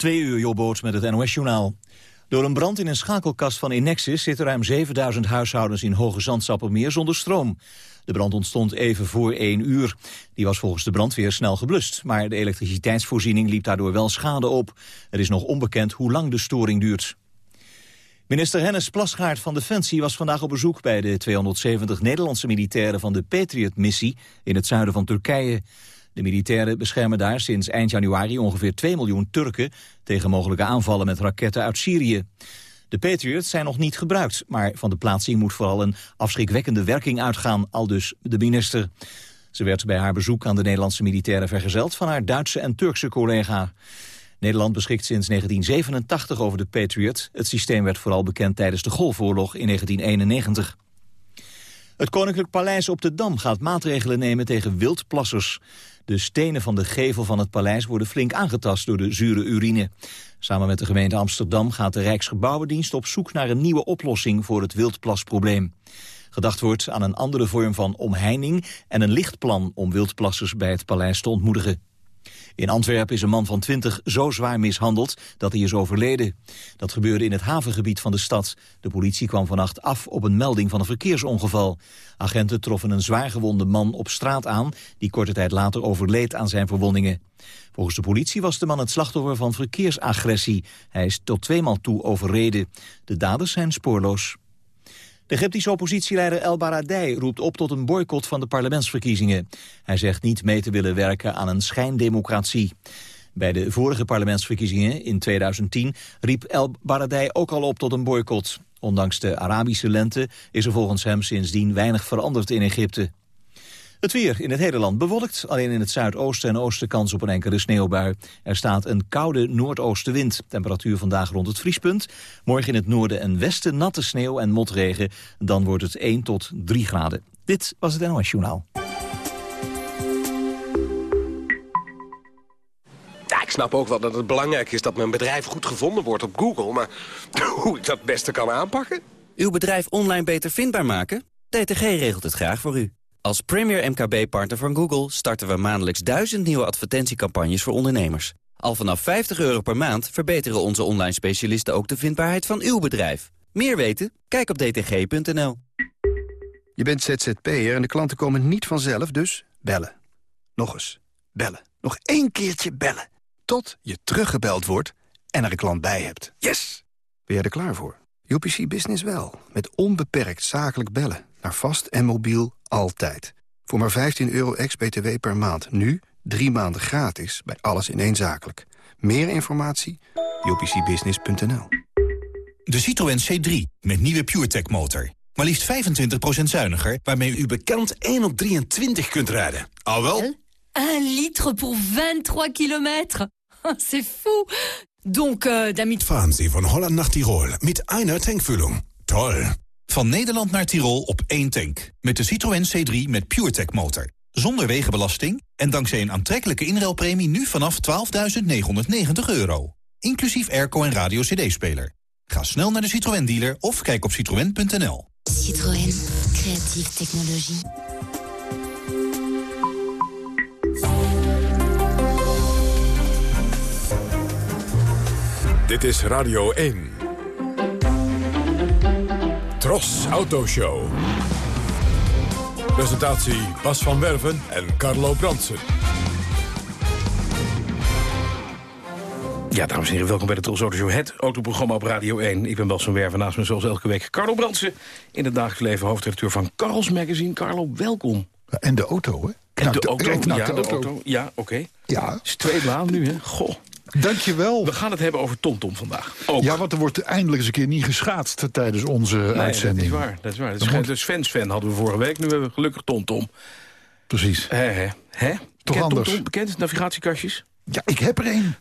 Twee uur jobboot met het NOS-journaal. Door een brand in een schakelkast van Inexis zitten ruim 7000 huishoudens in Hoge Zandsappermeer zonder stroom. De brand ontstond even voor één uur. Die was volgens de brandweer snel geblust, maar de elektriciteitsvoorziening liep daardoor wel schade op. Er is nog onbekend hoe lang de storing duurt. Minister Hennis Plasgaard van Defensie was vandaag op bezoek bij de 270 Nederlandse militairen van de Patriot-missie in het zuiden van Turkije. De militairen beschermen daar sinds eind januari ongeveer 2 miljoen Turken tegen mogelijke aanvallen met raketten uit Syrië. De Patriots zijn nog niet gebruikt, maar van de plaatsing moet vooral een afschrikwekkende werking uitgaan, al dus de minister. Ze werd bij haar bezoek aan de Nederlandse militairen vergezeld van haar Duitse en Turkse collega. Nederland beschikt sinds 1987 over de Patriot. Het systeem werd vooral bekend tijdens de Golfoorlog in 1991. Het Koninklijk Paleis op de Dam gaat maatregelen nemen tegen wildplassers. De stenen van de gevel van het paleis worden flink aangetast door de zure urine. Samen met de gemeente Amsterdam gaat de Rijksgebouwendienst op zoek naar een nieuwe oplossing voor het wildplasprobleem. Gedacht wordt aan een andere vorm van omheining en een lichtplan om wildplassers bij het paleis te ontmoedigen. In Antwerpen is een man van 20 zo zwaar mishandeld dat hij is overleden. Dat gebeurde in het havengebied van de stad. De politie kwam vannacht af op een melding van een verkeersongeval. Agenten troffen een zwaargewonde man op straat aan... die korte tijd later overleed aan zijn verwondingen. Volgens de politie was de man het slachtoffer van verkeersagressie. Hij is tot tweemaal toe overreden. De daders zijn spoorloos. De Egyptische oppositieleider El Baradei roept op tot een boycott van de parlementsverkiezingen. Hij zegt niet mee te willen werken aan een schijndemocratie. Bij de vorige parlementsverkiezingen in 2010 riep El Baradei ook al op tot een boycott. Ondanks de Arabische lente is er volgens hem sindsdien weinig veranderd in Egypte. Het weer in het hele land bewolkt. Alleen in het zuidoosten en oosten kans op een enkele sneeuwbui. Er staat een koude noordoostenwind. Temperatuur vandaag rond het vriespunt. Morgen in het noorden en westen natte sneeuw en motregen. Dan wordt het 1 tot 3 graden. Dit was het NOS Journaal. Ja, ik snap ook wel dat het belangrijk is dat mijn bedrijf goed gevonden wordt op Google. Maar hoe ik dat het beste kan aanpakken? Uw bedrijf online beter vindbaar maken? DTG regelt het graag voor u. Als premier MKB-partner van Google starten we maandelijks duizend nieuwe advertentiecampagnes voor ondernemers. Al vanaf 50 euro per maand verbeteren onze online specialisten ook de vindbaarheid van uw bedrijf. Meer weten? Kijk op dtg.nl. Je bent ZZP'er en de klanten komen niet vanzelf, dus bellen. Nog eens, bellen. Nog één keertje bellen. Tot je teruggebeld wordt en er een klant bij hebt. Yes! Ben jij er klaar voor? UPC Business wel. Met onbeperkt zakelijk bellen. Naar vast en mobiel altijd. Voor maar 15 euro ex-BTW per maand. Nu drie maanden gratis bij alles ineen-zakelijk. Meer informatie? jpcbusiness.nl De Citroën C3 met nieuwe PureTech motor. Maar liefst 25% zuiniger, waarmee u bekend 1 op 23 kunt rijden. Al wel? 1 liter voor 23 kilometer. C'est fou. Donc, uh, damit... Fahren Sie van Holland naar Tirol met einer tankvulling. Toll. Van Nederland naar Tirol op één tank. Met de Citroën C3 met PureTech motor. Zonder wegenbelasting en dankzij een aantrekkelijke inruilpremie nu vanaf 12.990 euro. Inclusief airco en radio cd-speler. Ga snel naar de Citroën dealer of kijk op citroën.nl. Citroën. Creatieve technologie. Dit is Radio 1. Tros Autoshow. Presentatie Bas van Werven en Carlo Bransen. Ja, dames en heren, welkom bij de Tros Autoshow, het autoprogramma op Radio 1. Ik ben Bas van Werven, naast me zoals elke week Carlo Bransen. In het dagelijks leven hoofdredacteur van Carlos Magazine. Carlo, welkom. En de auto, hè? En de auto, ja, de auto. Ja, oké. Ja. Het is twee baan nu, hè? Goh. Dankjewel. We gaan het hebben over TomTom vandaag. Ook. Ja, want er wordt eindelijk eens een keer niet geschaatst tijdens onze Nee, uitzending. dat is waar. Dat is waar. Dat is, geen- de Svens-fan hadden we vorige week. Nu hebben we gelukkig TomTom. Precies. Hè, hè? Bekend anders. TomTom, bekend, navigatiekastjes. Ja, ik heb er een.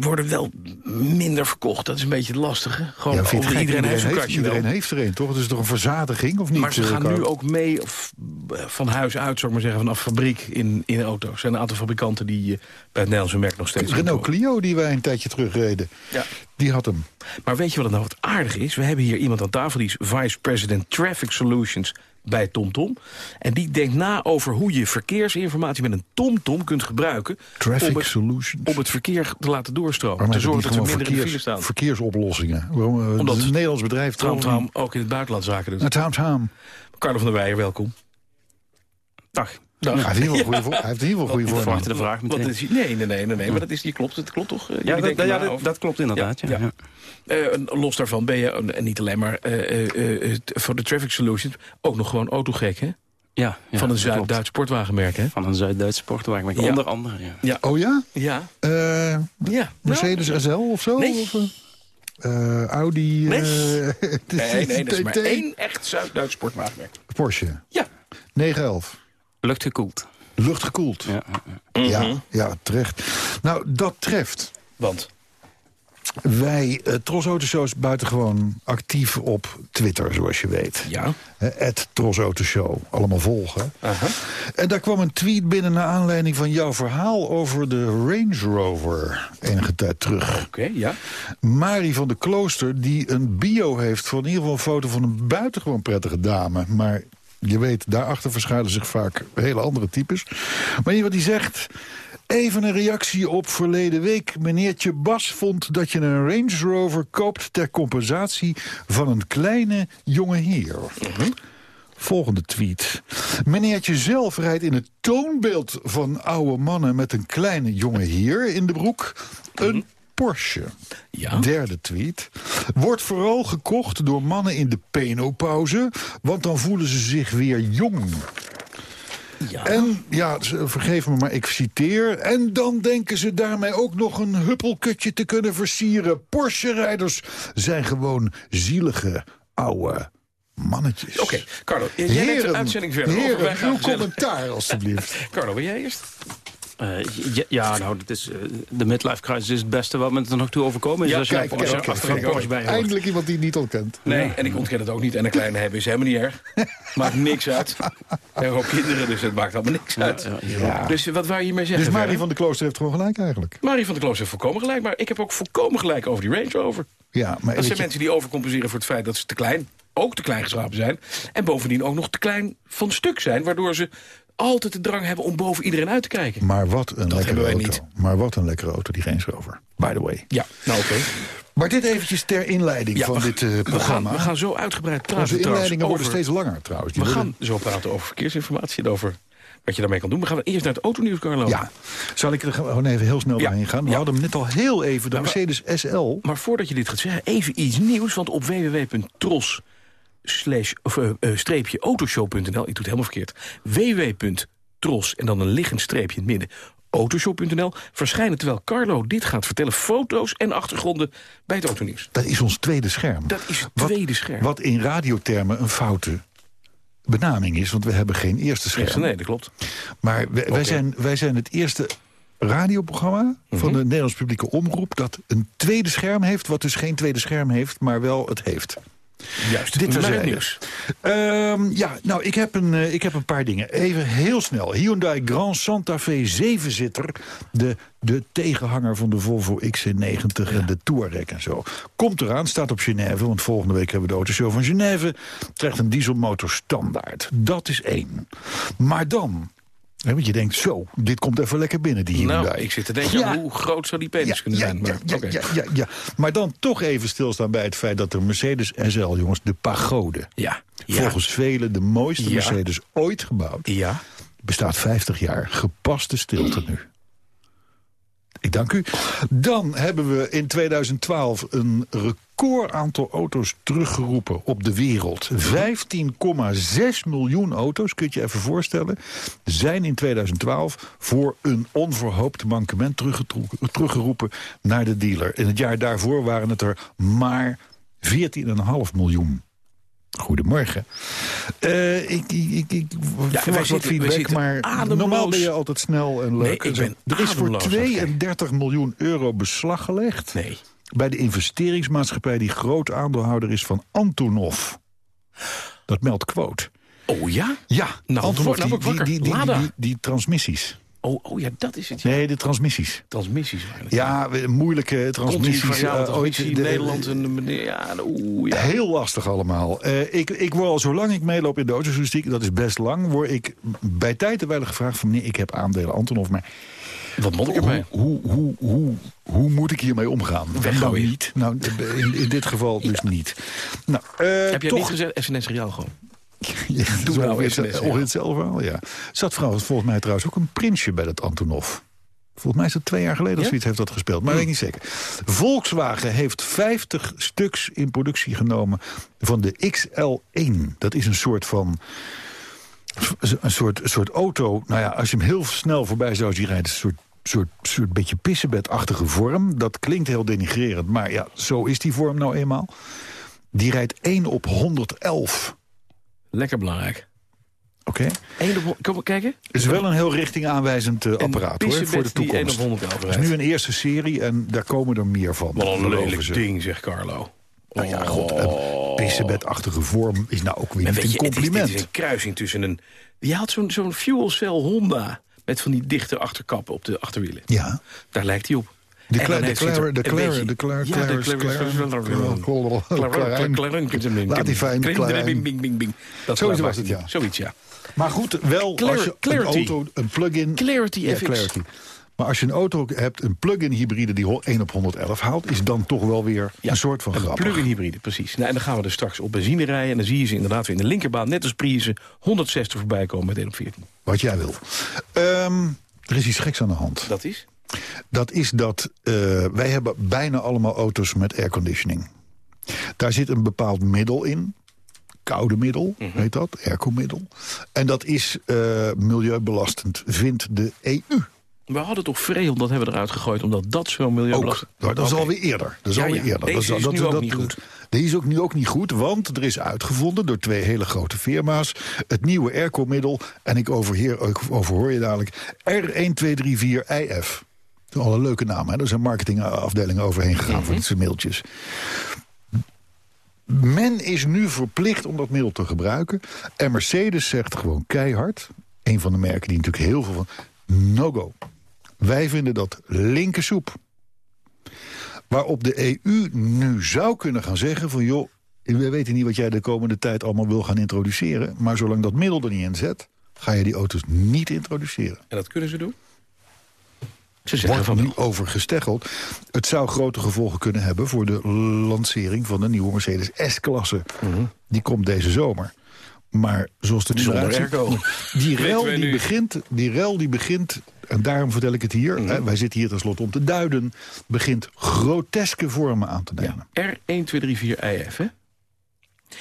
Worden wel minder verkocht. Dat is een beetje het lastige. Gewoon Ja, gek? iedereen, heeft kastje iedereen wel. heeft er een, toch? Het is toch een verzadiging, of niet? Maar ze eh, gaan nu ook mee of, eh, van huis uit, zou ik maar zeggen, vanaf fabriek in, in auto's. Er zijn een aantal fabrikanten die eh, bij het Nederlandse merk nog steeds... Renault Clio, die wij een tijdje terug reden, Ja. die had hem. Maar weet je wat het nou wat aardig is? We hebben hier iemand aan tafel, die is Vice President Traffic Solutions bij TomTom. En die denkt na over hoe je verkeersinformatie met een TomTom kunt gebruiken... Traffic om het, Solutions. om het verkeer te laten doorstromen. Waarom Te zorgen dat we gewoon minder in de file verkeers, staan. verkeersoplossingen? Waarom, Omdat het Nederlands bedrijf. TomTom ook in het buitenland zaken doet. Nou. Carlo van der Weijer, welkom. Dag. Dag. Hij heeft goede voor- hij heeft in ieder geval goede Ik voornaam. verwachtte de vraag Wat meteen. is, nee, nee, nee, nee, nee, maar dat is, die klopt, het klopt toch? Jullie Ja, dat, denken ja, dat, over- dat klopt inderdaad. Ja, Ja, ja. Eh, los daarvan ben je, en niet alleen maar eh, eh, eh, voor de Traffic Solutions... ook nog gewoon autogek, hè? Ja, ja, Van een Zuid-Duits sportwagenmerk, hè? Van een Zuid-Duits sportwagen. Ja. Onder andere, ja. Oh ja? Ja. Eh, ja. Mercedes SL of zo? Nee. Of, eh, Audi... Nee. eh, het is Nee, nee, dat is maar één echt Zuid-Duits sportwagenmerk. Porsche. Ja. 911. Luchtgekoeld. Luchtgekoeld. Ja, ja, ja. Ja, ja, terecht. Nou, dat treft. Want? Wij, uh, Tros Autoshow is buitengewoon actief op Twitter, zoals je weet. Ja. Het Tros Autoshow, allemaal volgen. Aha. En daar kwam een tweet binnen naar aanleiding van jouw verhaal over de Range Rover enige tijd terug. Oké, ja. Marie van de Klooster, die een bio heeft van in ieder geval een foto van een buitengewoon prettige dame. Maar je weet, daarachter verschuilen zich vaak hele andere types. Maar iemand die zegt... Even een reactie op verleden week. Meneertje Bas vond dat je een Range Rover koopt... ter compensatie van een kleine jonge heer. Volgende tweet. Meneertje zelf rijdt in het toonbeeld van oude mannen... met een kleine jonge heer in de broek. Een Porsche. Ja. Derde tweet. Wordt vooral gekocht door mannen in de penopauze... want dan voelen ze zich weer jong. Ja. En, ja, vergeef me, maar ik citeer... en dan denken ze daarmee ook nog een huppelkutje te kunnen versieren. Porsche-rijders zijn gewoon zielige, oude mannetjes. Oké, Carlo, jij neemt de Heren, uitzending verder over. Wij heren gaan uw gezellig- commentaar alstublieft. Carlo, wil jij eerst? Eh, ja, ja, nou, dat is, eh, de midlife crisis is het beste wat me er nog toe overkomen is. Ja, als je kijk, Porsche, kijk, achter kijk, een Porsche bij hoort. Eindelijk iemand die het niet ontkent. Nee, en ik ontken het ook niet. En een kleine hebben is helemaal niet erg. Maakt niks uit. We hebben ook kinderen, dus het maakt allemaal niks uit. Ja. Dus wat wou je hiermee zeggen? Dus Marie van de Klooster heeft gewoon gelijk eigenlijk. Marie van der Kloos heeft volkomen gelijk. Maar ik heb ook volkomen gelijk over die Range Rover. Ja, maar Dat zijn je- mensen die overcompenseren voor het feit dat ze te klein... ook te klein geschrapen zijn. En bovendien ook nog te klein van stuk zijn. Waardoor ze altijd de drang hebben om boven iedereen uit te kijken. Maar wat een lekkere hebben wij auto. niet. Maar wat een lekkere auto, die Range Rover. By the way. Ja, nou oké. Maar dit eventjes ter inleiding Ja, van we- dit eh, we, gaan, programma. we gaan zo uitgebreid praten Onze trouwens, inleidingen worden over- steeds langer trouwens. Die We worden- gaan zo praten over verkeersinformatie en over wat je daarmee kan doen. We gaan eerst naar het autonieuws, Carlo. Ja, zal ik er gewoon even heel snel Ja, doorheen gaan? We ja. hadden hem net al heel even, de Nou, Mercedes SL. Maar voordat je dit gaat zeggen, even iets nieuws. Want op www.tros slash, of, eh, eh, streepje autoshow.nl, ik doe het helemaal verkeerd. www.tros en dan een liggend streepje in het midden. Autoshow.nl verschijnen terwijl Carlo dit gaat vertellen. Foto's en achtergronden bij het autonieuws. Dat is ons tweede scherm. Dat is het Wat- tweede scherm. Wat in radiotermen een foute benaming is, want we hebben geen eerste scherm. Eerste, nee, dat klopt. Maar wij, wij, zijn, wij zijn het eerste radioprogramma Mhm. van de Nederlands publieke omroep... dat een tweede scherm heeft, wat dus geen tweede scherm heeft, maar wel het heeft. Juist, Dit naar het nieuws. Ehm, ja, nou, ik heb, een, eh, ik heb een paar dingen. Even heel snel. Hyundai Grand Santa Fe 7-zitter. De, de tegenhanger van de Volvo XC90 en de Touareg en zo. Komt eraan, staat op Genève. Want volgende week hebben we de autoshow van Genève. Krijgt een dieselmotor standaard. Dat is één. Maar dan... want je denkt, zo, dit komt even lekker binnen, die Hyundai. Nou, ik zit te denken, hoe groot zou die penis kunnen zijn? Maar, ja, ja, ja, ja. maar dan toch even stilstaan bij het feit dat de Mercedes SL, jongens, de pagode... ja. Volgens velen de mooiste. Mercedes ooit gebouwd. Ja. Bestaat 50 jaar. Gepaste stilte nu. Ik dank u. Dan hebben we in 2012 een record aantal auto's teruggeroepen op de wereld. 15,6 miljoen auto's, kun je je even voorstellen... zijn in 2012 voor een onverhoopt mankement teruggeroepen naar de dealer. In het jaar daarvoor waren het er maar 14,5 miljoen. Goedemorgen. Eh, ik, ik, ik, ik wij verwacht wat feedback, zitten maar ademloos. normaal ben je altijd snel en leuk. Nee, ik ben er is voor ademloos aan het kijken. 32 miljoen euro beslag gelegd... Nee. bij de investeringsmaatschappij die groot aandeelhouder is van Antonov. Dat meldt Quote. Oh ja? Ja, Nou, Antonov, die, die, die, die transmissies. Oh, oh ja, dat is het. Ja. Nee, de transmissies. Transmissies. Ja, moeilijke transmissies. Eh, ooit de- Nederland en meneer, ja, oeh, ja. Heel lastig allemaal. Eh, ik, ik word al zolang ik meeloop in de autojournalistiek, dat is best lang, word ik bij tijd en gevraagd van meneer, ik heb aandelen Antonov, maar Wat moet ik ermee? hoe, hoe, hoe, hoe, moet ik hiermee omgaan? Weggooien. Nou niet. Nou, in, in dit geval dus niet. Nou, eh, Heb jij toch, niet gezegd SNS Real gewoon? Ja, Doe nou ongeveer hetzelfde verhaal, ja. Zat trouwens volgens mij trouwens ook een prinsje bij dat Antonov. Volgens mij is het twee jaar geleden of Ja? zoiets heeft dat gespeeld. Maar weet ik niet zeker. Volkswagen heeft 50 stuks in productie genomen van de XL1. Dat is een soort van... Een soort, een soort auto. Nou ja, als je hem heel snel voorbij zou zien rijden... is een soort, soort, soort beetje pissebedachtige vorm. Dat klinkt heel denigrerend. Maar ja, zo is die vorm nou eenmaal. Die rijdt 1 op 111. Lekker belangrijk. Oké? Eén op, kom maar kijken. is wel een heel richtingaanwijzend eh, apparaat hoor, voor de Die 1 op toekomst. 111 Het is nu een eerste serie en daar komen er meer van. Wat een lelijk ze. ding, zegt Carlo. Nou ja, goed, een pissebedachtige vorm is nou ook weer niet weet een je, het compliment. is een kruising tussen een... Je had zo'n zo'n fuel cell Honda met van die dichte achterkappen op de achterwielen. Ja, Daar lijkt hij op. de En Cla- dan de er de maakt was het, ja. Zoiets, ja. Maar goed, wel als je een auto, een plug-in... Clarity FX. Maar als je een auto hebt, een plug-in hybride die ho- 1 op 111 haalt... is dan toch wel weer Ja, een soort van grappig. plug-in hybride, precies. Nou, en dan gaan we er straks op benzine rijden... en dan zie je ze inderdaad weer in de linkerbaan, net als Priussen... 160 voorbij komen met 1 op 14. Wat jij wil. Ehm, er is iets geks aan de hand. Dat is? Dat is dat eh, wij hebben bijna allemaal auto's met airconditioning. Daar zit een bepaald middel in. Koude middel, heet dat, airco-middel. En dat is eh, milieubelastend, vindt de EU. We hadden toch Vreel, dat hebben we eruit gegooid... omdat dat zo'n Ook. milieubelasting... Maar dat is Oké. alweer eerder. Dat is Ja, alweer ja. eerder. Deze dat is dat, nu dat, ook niet goed. Deze is ook nu ook niet goed, want er is uitgevonden door twee hele grote firma's... het nieuwe airco-middel, en ik overheer, overhoor je dadelijk, R1234IF. Alle leuke namen, hè? er zijn marketingafdelingen overheen gegaan Mhm. voor dit soort middeltjes. Men is nu verplicht om dat middel te gebruiken. En Mercedes zegt gewoon keihard... een van de merken die natuurlijk heel veel van... no go. Wij vinden dat linkersoep. Waarop de EU nu zou kunnen gaan zeggen van... joh, we weten niet wat jij de komende tijd allemaal wil gaan introduceren... maar zolang dat middel er niet in zet... ga je die auto's niet introduceren. En dat kunnen ze doen? Ze zeggen Wordt van nu wel. over gesteggeld. Het zou grote gevolgen kunnen hebben... voor de lancering van de nieuwe Mercedes S-klasse. Die komt deze zomer. Maar zoals het nu eruit. Die rel die begint, die rel die begint, en daarom vertel ik het hier... hè, wij zitten hier tenslotte om te duiden... begint groteske vormen aan te nemen. R1234IF, hè?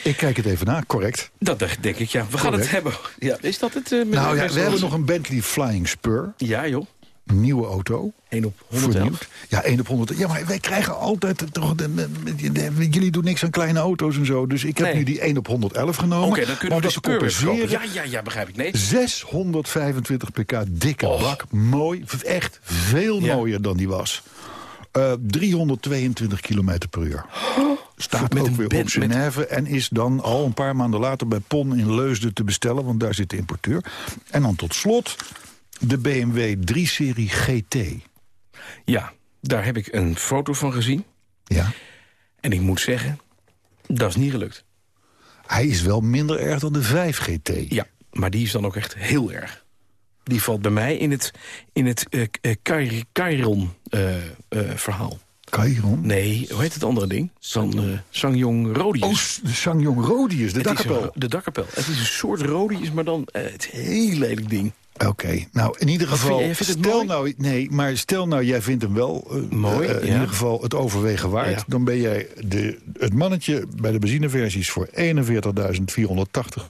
Ik kijk het even na, correct. Dat dacht- denk ik, ja. We gaan het hebben. Ja, is dat het? eh, Nou ja, we hebben nog een Bentley Flying Spur. Ja, joh. Nieuwe auto. 1 op 111. Vernieuwd. Ja, 1 op 100. Ja, maar wij krijgen altijd toch... de- de- de- de- Jullie doen niks aan kleine auto's en zo. Dus ik heb Nee. nu die 1 op 111 genomen. Oké, dan kunnen we dat compenseren. Ja, ja, ja, begrijp ik. Nee. 625 pk, dikke bak. Mooi. Echt veel Ja. mooier dan die was. Eh, 322 km per uur. Staat Met ook weer band op Genève en is dan al een paar maanden later bij PON in Leusden te bestellen, want daar zit de importeur. En dan tot slot de BMW 3-serie GT. Ja, daar heb ik een foto van gezien. Ja. En ik moet zeggen, dat is niet gelukt. Hij is wel minder erg dan de 5 GT. Ja, maar die is dan ook echt heel erg. Die valt bij mij in het, in het eh eh, Chiron- eh, eh, verhaal. Chiron? Nee, hoe heet het andere ding? Van Sangyong Rodius. Oh, de Sangyong Rodius, de dakkapel. een- De dakkapel. Het is een soort Rodius, maar dan het heel lelijk ding. Oké, nou in ieder geval, vind je- stel mooi? nou, nee, maar stel nou, jij vindt hem wel eh, Mooi, eh, in ja. ieder geval het overwegen waard. Ja. Dan ben jij de, het mannetje bij de benzineversies voor 41.480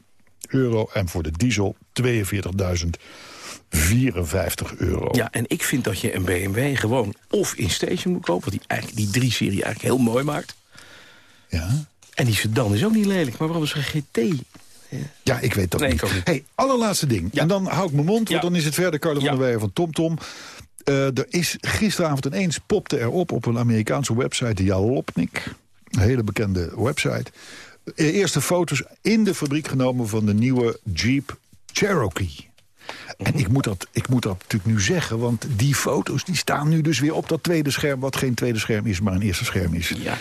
euro en voor de diesel 42.054 euro. Ja, en ik vind dat je een BMW gewoon of in station moet kopen... wat die, eigenlijk, die 3-serie eigenlijk heel mooi maakt. Ja? En die sedan is ook niet lelijk, maar waarom is er een GT? Ja, ik weet dat Nee, niet. Hey, allerlaatste ding. Ja. En dan hou ik mijn mond, want Ja. dan is het verder Carlo Ja. van der Weijer van TomTom. Eh, er is gisteravond ineens popte erop op een Amerikaanse website, de Jalopnik. Een hele bekende website. Eh, Eerste foto's in de fabriek genomen van de nieuwe Jeep Cherokee. En ik moet, dat, ik moet dat natuurlijk nu zeggen, want die foto's die staan nu dus weer op dat tweede scherm... wat geen tweede scherm is, maar een eerste scherm is. Ja.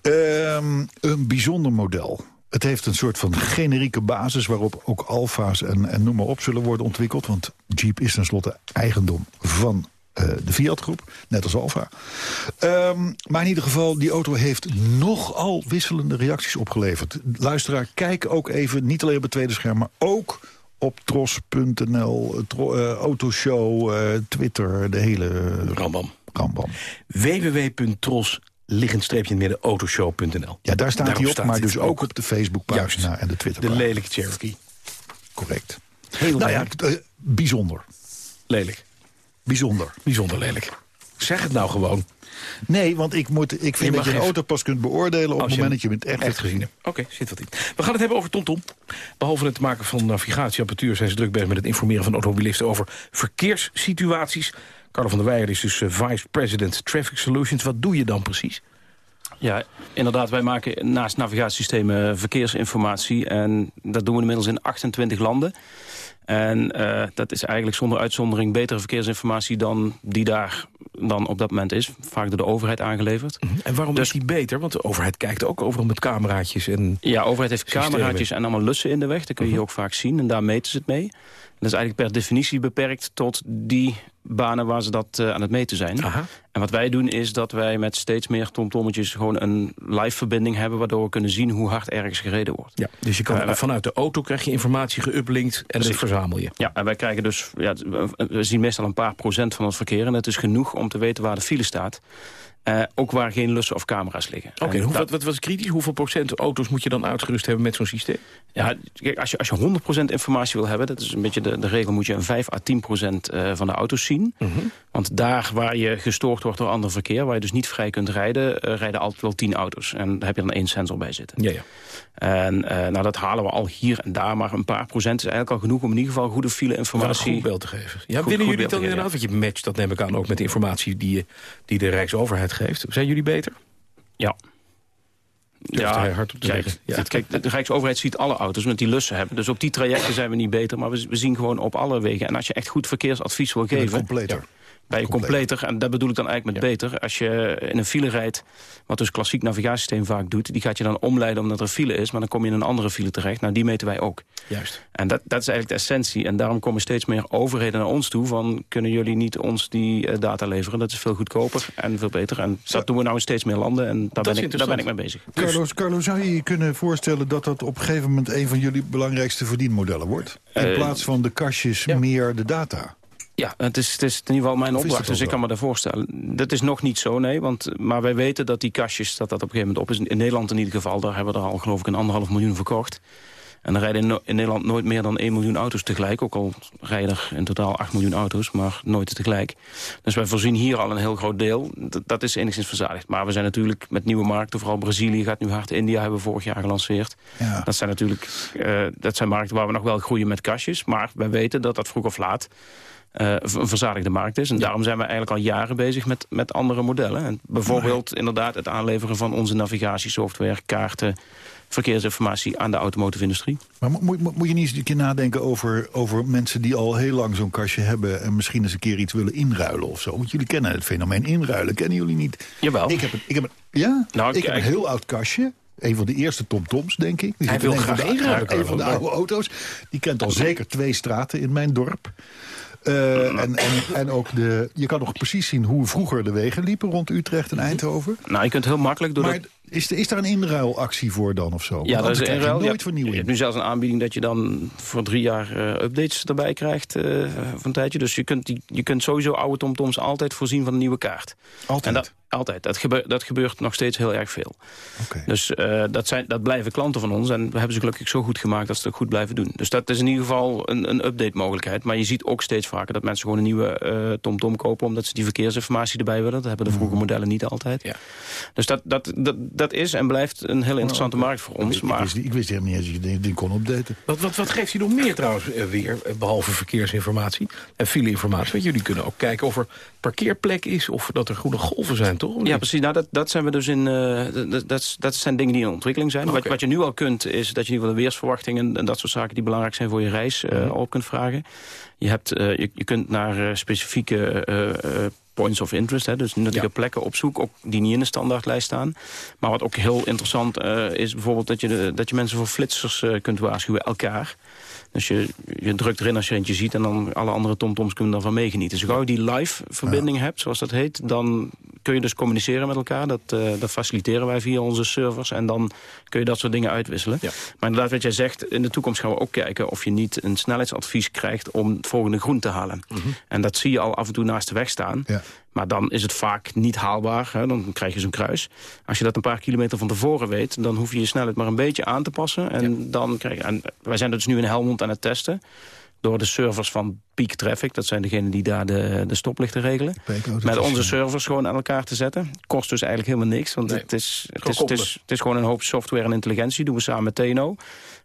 Ehm, een bijzonder model. Het heeft een soort van generieke basis waarop ook alfa's en, en noem maar op zullen worden ontwikkeld. Want Jeep is tenslotte eigendom van uh, de Fiat-groep, net als Alfa. Um, maar in ieder geval, die auto heeft nogal wisselende reacties opgeleverd. Luisteraar, kijk ook even, niet alleen op het tweede scherm... maar ook op tros.nl, uh, Autoshow, uh, Twitter, de hele... Rambam. Rambam. www.tros liggendstreepje midden autoshow.nl. Ja, daar staat Daarop hij op, staat maar dus ook op de Facebookpagina en de De Twitterpagina. lelijke Cherokee. Correct. Heel Nou ja, lelijk. eh, bijzonder. Lelijk. Bijzonder. Bijzonder lelijk. Zeg het nou gewoon. Nee, want ik, moet, ik vind dat je een even- auto pas kunt beoordelen... op Als het moment dat je hem het echt, hebt gezien. hebt. Oké, zit wat in. We gaan het hebben over TomTom. Behalve het maken van navigatieapparatuur... zijn ze druk bezig met het informeren van automobilisten... over verkeerssituaties. Carlo van der Weijer is dus eh, Vice President Traffic Solutions. Wat doe je dan precies? Ja, inderdaad. Wij maken naast navigatiesystemen verkeersinformatie. En dat doen we inmiddels in 28 landen. En eh, dat is eigenlijk zonder uitzondering betere verkeersinformatie... dan die daar dan op dat moment is. Vaak door de overheid aangeleverd. En waarom Dus- is die beter? Want de overheid kijkt ook overal met cameraatjes. En... Ja, de overheid heeft Systemen. cameraatjes en allemaal lussen in de weg. Dat kun je ook vaak zien en daar meten ze het mee. Dat is eigenlijk per definitie beperkt tot die banen waar ze dat eh, aan het meten zijn. Aha. En wat wij doen is dat wij met steeds meer tomtommetjes... gewoon een live verbinding hebben... waardoor we kunnen zien hoe hard ergens gereden wordt. Ja, dus je kan Eh, vanuit de auto krijg je informatie geuplinkt en dat verzamel je. Ja, en wij krijgen dus, ja, we- we zien meestal een paar procent van het verkeer. En het is genoeg om te weten waar de file staat. Eh, ook waar geen lussen of camera's liggen. Oké, dat- wat, was kritisch? Hoeveel procent auto's moet je dan uitgerust hebben met zo'n systeem? Ja, kijk, als je, als je 100% informatie wil hebben... dat is een beetje de, de regel, moet je een 5 à 10% eh, van de auto's zien. Mhm. Want daar waar je gestoord wordt door ander verkeer... waar je dus niet vrij kunt rijden, eh, rijden altijd wel 10 auto's. En daar heb je dan één sensor bij zitten. Ja, ja. En eh, nou, dat halen we al hier en daar, maar een paar procent is eigenlijk al genoeg... om in ieder geval goede Om een file-informatie... goed beeld te geven. Ja, Goed- winnen goed jullie dan inderdaad? Want je matcht dat neem ik aan ook met de informatie die, je- die de Rijksoverheid geeft. Zijn jullie beter? Ja. Hij hard op te kijk. Ja. kijk, de Rijksoverheid ziet alle auto's met die lussen hebben. Dus op die trajecten zijn we niet beter, maar we, we zien gewoon op alle wegen. En als je echt goed verkeersadvies wil geven... completer. Bij je completer. en dat bedoel ik dan eigenlijk met beter... als je in een file rijdt, wat dus klassiek navigatiesysteem vaak doet... die gaat je dan omleiden omdat er file is, maar dan kom je in een andere file terecht. Nou, die meten wij ook. Juist. En dat, dat is eigenlijk de essentie. En daarom komen steeds meer overheden naar ons toe... van kunnen jullie niet ons die eh, data leveren? Dat is veel goedkoper en veel beter. En dat doen we nou in steeds meer landen en daar, ben ik, daar ben ik mee bezig. Carlos, Carlo, zou je je kunnen voorstellen dat dat op een gegeven moment... een van jullie belangrijkste verdienmodellen wordt? In Eh, plaats van de kastjes ja. meer de data? Ja, het is, het is in ieder geval mijn Of opdracht, dus ik kan me dat voorstellen. Dat is nog niet zo, nee, want, maar wij weten dat die kastjes, dat dat op een gegeven moment op is. In Nederland in ieder geval, daar hebben we er al geloof ik een anderhalf miljoen verkocht. En er rijden in, No- in Nederland nooit meer dan 1 miljoen auto's tegelijk. Ook al rijden er in totaal 8 miljoen auto's, maar nooit tegelijk. Dus wij voorzien hier al een heel groot deel. Dat, dat is enigszins verzadigd. Maar we zijn natuurlijk met nieuwe markten, vooral Brazilië gaat nu hard. India hebben we vorig jaar gelanceerd. Ja. Dat zijn natuurlijk eh, dat zijn markten waar we nog wel groeien met kastjes. Maar wij weten dat dat vroeg of laat een verzadigde markt is. En daarom zijn we eigenlijk al jaren bezig met, met andere modellen. En bijvoorbeeld inderdaad het aanleveren van onze navigatiesoftware, kaarten, verkeersinformatie aan de automotive industrie. Maar mo- moet, moet, moet je niet eens een keer nadenken over, over mensen die al heel lang zo'n kastje hebben... en misschien eens een keer iets willen inruilen of zo? Want jullie kennen het fenomeen inruilen, kennen jullie niet? Jawel. Ik heb een, ik heb een, ja? Nou, ik heb een heel oud kastje. Een van de eerste TomToms, denk ik. Die Hij wil graag inruilen, Een van de oude auto's. Die kent al zeker twee straten in mijn dorp. Eh, en, en, en ook de, je kan nog precies zien hoe vroeger de wegen liepen rond Utrecht en Eindhoven. Nou, je kunt heel makkelijk door Maar is, er- is daar een inruilactie voor dan of zo? Ja, dat is een inruil. Je nooit hebt, je vernieuwing. hebt nu zelfs een aanbieding dat je dan voor drie jaar eh, updates erbij krijgt eh, van een tijdje. Dus je kunt, die, je kunt sowieso oude TomToms altijd voorzien van een nieuwe kaart. Altijd? En dat, altijd. Dat, gebeurt dat gebeurt nog steeds heel erg veel. Oké. Dus eh, dat, zijn, dat blijven klanten van ons. En we hebben ze gelukkig zo goed gemaakt dat ze het ook goed blijven doen. Dus dat is in ieder geval een, een update mogelijkheid. Maar je ziet ook steeds vaker dat mensen gewoon een nieuwe eh TomTom kopen... omdat ze die verkeersinformatie erbij willen. Dat hebben de vroege modellen niet altijd. Ja. Dus dat, dat, dat, dat is en blijft een hele interessante markt voor ons. Ik, Maar wist, ik wist helemaal niet eens dat je dit ding kon updaten. Wat, wat, wat geeft hij nog meer trouwens eh, weer, eh, behalve verkeersinformatie en fileinformatie? Want jullie kunnen ook kijken of er parkeerplek is of dat er groene golven zijn, toch? Ja, precies. Nou, dat, dat zijn we dus in. eh, dat- dat, zijn dingen die in ontwikkeling zijn. Wat, wat je nu al kunt, is dat je in ieder geval de weersverwachtingen en dat soort zaken die belangrijk zijn voor je reis al op kunt vragen. Je, hebt, eh, je, je kunt naar specifieke points of interest, hè, dus nuttige plekken op zoek, ook die niet in de standaardlijst staan. Maar wat ook heel interessant eh, is bijvoorbeeld dat je, de- dat je mensen voor flitsers kunt waarschuwen, elkaar. Dus je, je drukt erin als je eentje ziet en dan alle andere tomtoms kunnen daarvan meegenieten. Dus gauw je die live verbinding hebt, zoals dat heet, dan kun je dus communiceren met elkaar. Dat, eh, dat faciliteren wij via onze servers en dan kun je dat soort dingen uitwisselen. Maar inderdaad, wat jij zegt, in de toekomst gaan we ook kijken of je niet een snelheidsadvies krijgt om het volgende groen te halen. En dat zie je al af en toe naast de weg staan. Maar dan is het vaak niet haalbaar. Hè? Dan krijg je zo'n kruis. Als je dat een paar kilometer van tevoren weet... dan hoef je je snelheid maar een beetje aan te passen. En dan krijg je, en wij zijn dus nu in Helmond aan het testen... door de servers van Peak Traffic. Dat zijn degenen die daar de, de stoplichten regelen. Met onze servers gewoon aan elkaar te zetten. Kost dus eigenlijk helemaal niks. Want het, is, het, is, het, is, het is gewoon een hoop software en intelligentie. doen we samen met TNO.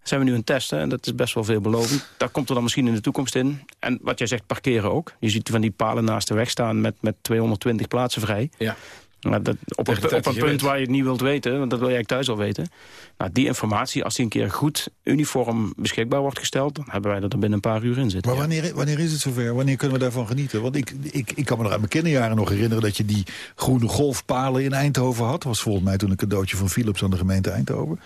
Zijn we nu aan het testen. En dat is best wel veelbelovend. Daar komt er dan misschien in de toekomst in. En wat jij zegt, parkeren ook. Je ziet van die palen naast de weg staan met, met 220 plaatsen vrij. Ja. Maar dat, op, een, op punt waar je het niet wilt weten, want dat wil jij thuis al weten. Nou, die informatie, als die een keer goed uniform beschikbaar wordt gesteld... dan hebben wij dat er binnen een paar uur in zitten. Maar wanneer, wanneer is het zover? Wanneer kunnen we daarvan genieten? Want ik, ik, ik kan me nog uit mijn kinderjaren nog herinneren... dat je die groene golfpalen in Eindhoven had. Dat was volgens mij toen een cadeautje van Philips aan de gemeente Eindhoven.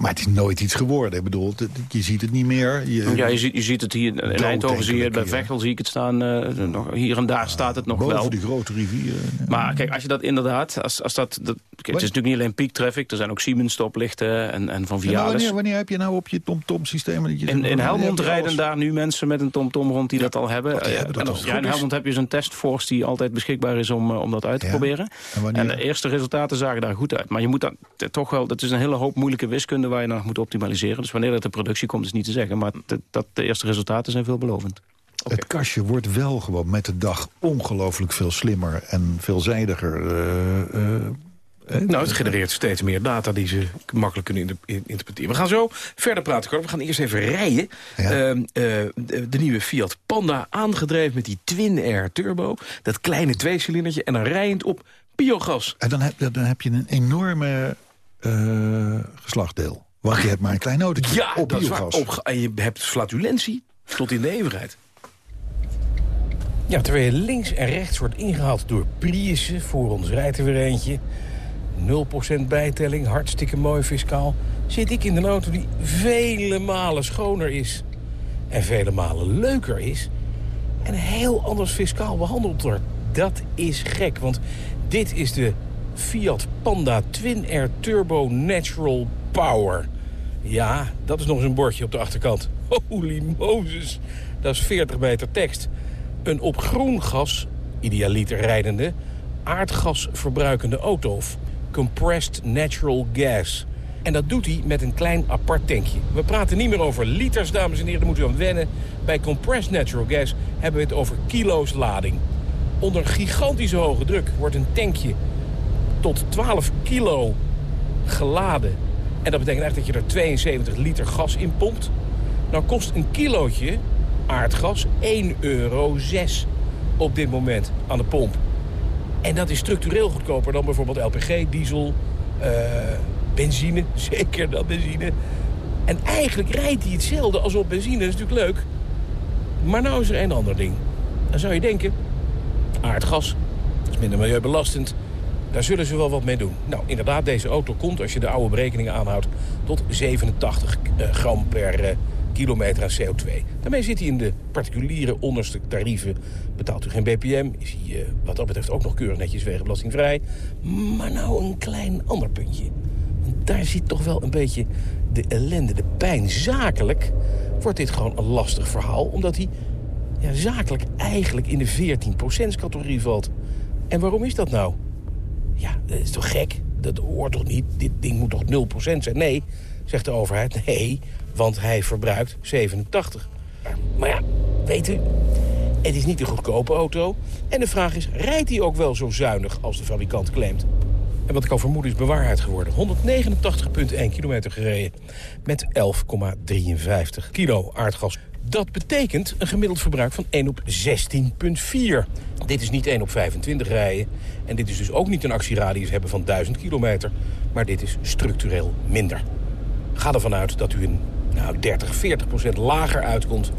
Maar het is nooit iets geworden. Ik bedoel, je ziet het niet meer. Je, Ja, je ziet, je ziet het hier in Eindhoven, zie je het, bij Veghel zie ik het staan. eh, nog, hier en daar staat het nog boven wel. die grote rivieren. Maar kijk, als je dat inderdaad, als, als dat, dat kijk, het is natuurlijk niet alleen peak traffic, er zijn ook Siemens stoplichten en, en van Vialis. wanneer, wanneer heb je nou op je TomTom-systeem... dat je- In, in wanneer Helmond rijden daar nu mensen met een TomTom rond die dat al hebben. Eh, hebben dat en ja, in. Helmond heb je zo'n testforce die altijd beschikbaar is om, eh, om dat uit te proberen. En de eerste resultaten zagen daar goed uit. Maar je moet dan t- toch wel, dat is een hele hoop moeilijke wiskunde waar je naar moet optimaliseren. Dus wanneer dat de productie komt is niet te zeggen. Maar dat de eerste resultaten zijn veelbelovend. Het kastje wordt wel gewoon met de dag ongelooflijk veel slimmer en veelzijdiger. eh, eh, Nou, het genereert steeds meer data die ze makkelijk kunnen inter- in- interpreteren. We gaan zo verder praten, Cor. We gaan eerst even rijden. Ehm, eh, de, de nieuwe Fiat Panda, aangedreven met die Twin Air Turbo. Dat kleine tweecilindertje en dan rijend op biogas. En dan heb, dan heb je een enorme eh, geslachtdeel. Want je hebt maar een klein autootje Ja, op dat is waar. biogas. Op, en je hebt flatulentie tot in de eeuwigheid. Ja, terwijl je links en rechts wordt ingehaald door Priussen... voor ons rijdt er weer eentje. 0% bijtelling, hartstikke mooi fiscaal... zit ik in een auto die vele malen schoner is. En vele malen leuker is. En heel anders fiscaal behandeld wordt. Dat is gek, want dit is de Fiat Panda Twin Air Turbo Natural Power. Ja, dat is nog eens een bordje op de achterkant. Holy Moses, dat is 40 meter tekst. Een op groen gas, idealiter rijdende, aardgasverbruikende auto. of Compressed Natural Gas. En dat doet hij met een klein apart tankje. We praten niet meer over liters, dames en heren, daar moet u aan wennen. Bij Compressed Natural Gas hebben we het over kilo's lading. Onder gigantische hoge druk wordt een tankje tot 12 kilo geladen. En dat betekent eigenlijk dat je er 72 liter gas in pompt. Nou kost een kilootje aardgas 1,06 euro op dit moment aan de pomp. En dat is structureel goedkoper dan bijvoorbeeld LPG, diesel, eh, benzine. Zeker dan benzine. En eigenlijk rijdt hij hetzelfde als op benzine. Dat is natuurlijk leuk. Maar nou is er een ander ding. Dan zou je denken, aardgas, is minder milieubelastend. Daar zullen ze wel wat mee doen. Nou, inderdaad, deze auto komt, als je de oude berekeningen aanhoudt... tot 87 eh, gram per eh, kilometer aan CO2. Daarmee zit hij in de particuliere onderste tarieven. Betaalt u geen BPM, is hij eh, wat dat betreft ook nog keurig netjes wegenbelastingvrij. Maar nou een klein ander puntje. Want daar zit toch wel een beetje de ellende, de pijn. Zakelijk wordt dit gewoon een lastig verhaal... omdat hij ja, zakelijk eigenlijk in de 14%-categorie valt. En waarom is dat nou? Ja, dat is toch gek? Dat hoort toch niet? Dit ding moet toch 0% zijn? Nee, zegt de overheid. Nee, want hij verbruikt 87. Maar ja, weet u, het is niet een goedkope auto. En de vraag is, rijdt hij ook wel zo zuinig als de fabrikant claimt? En wat ik al vermoed is bewaarheid geworden. 189,1 kilometer gereden met 11,53 kilo aardgas. Dat betekent een gemiddeld verbruik van 1 op 16,4. Dit is niet 1 op 25 rijden. En dit is dus ook niet een actieradius hebben van 1000 kilometer. Maar dit is structureel minder. Ga ervan uit dat u een nou, 30, 40 procent lager uitkomt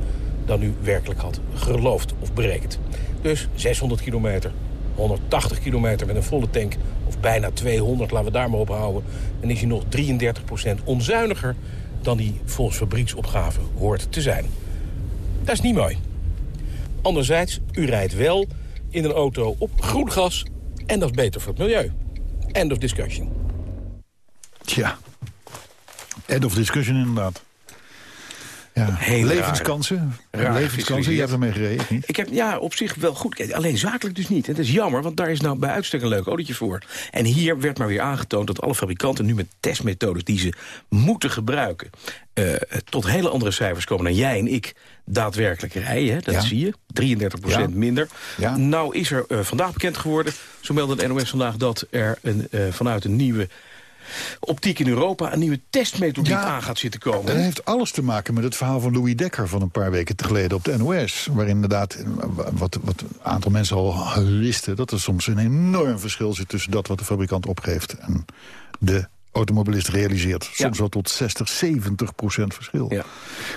dan u werkelijk had geloofd of berekend. Dus 600 kilometer, 180 kilometer met een volle tank... of bijna 200, laten we daar maar op houden... dan is hij nog 33% onzuiniger dan die volgens fabrieksopgave hoort te zijn. Dat is niet mooi. Anderzijds, u rijdt wel in een auto op groen gas... en dat is beter voor het milieu. End of discussion. Tja. End of discussion inderdaad. Ja. Levenskansen. levenskansen. Je hebt ermee gereden, niet? Ik heb ja, op zich wel goed. Alleen zakelijk dus niet. Het is jammer, want daar is nou bij uitstek een leuk autootje voor. En hier werd maar weer aangetoond dat alle fabrikanten nu met testmethodes die ze moeten gebruiken... eh, tot hele andere cijfers komen dan jij en ik daadwerkelijk rijden. Hè? Dat Ja. zie je. 33 Ja. minder. Ja. Nou is er eh, vandaag bekend geworden, zo meldde de NOS vandaag... dat er een, eh, vanuit een nieuwe optiek in Europa... een nieuwe testmethodiek Ja. aan gaat zitten komen. Dat heeft alles te maken met het verhaal van Louis Dekker van een paar weken geleden op de NOS. Waarin inderdaad, wat, wat een aantal mensen al wisten, dat er soms een enorm verschil zit tussen dat wat de fabrikant opgeeft en de automobilist realiseert. Soms Ja. wel tot 60, 70 procent verschil. Ja.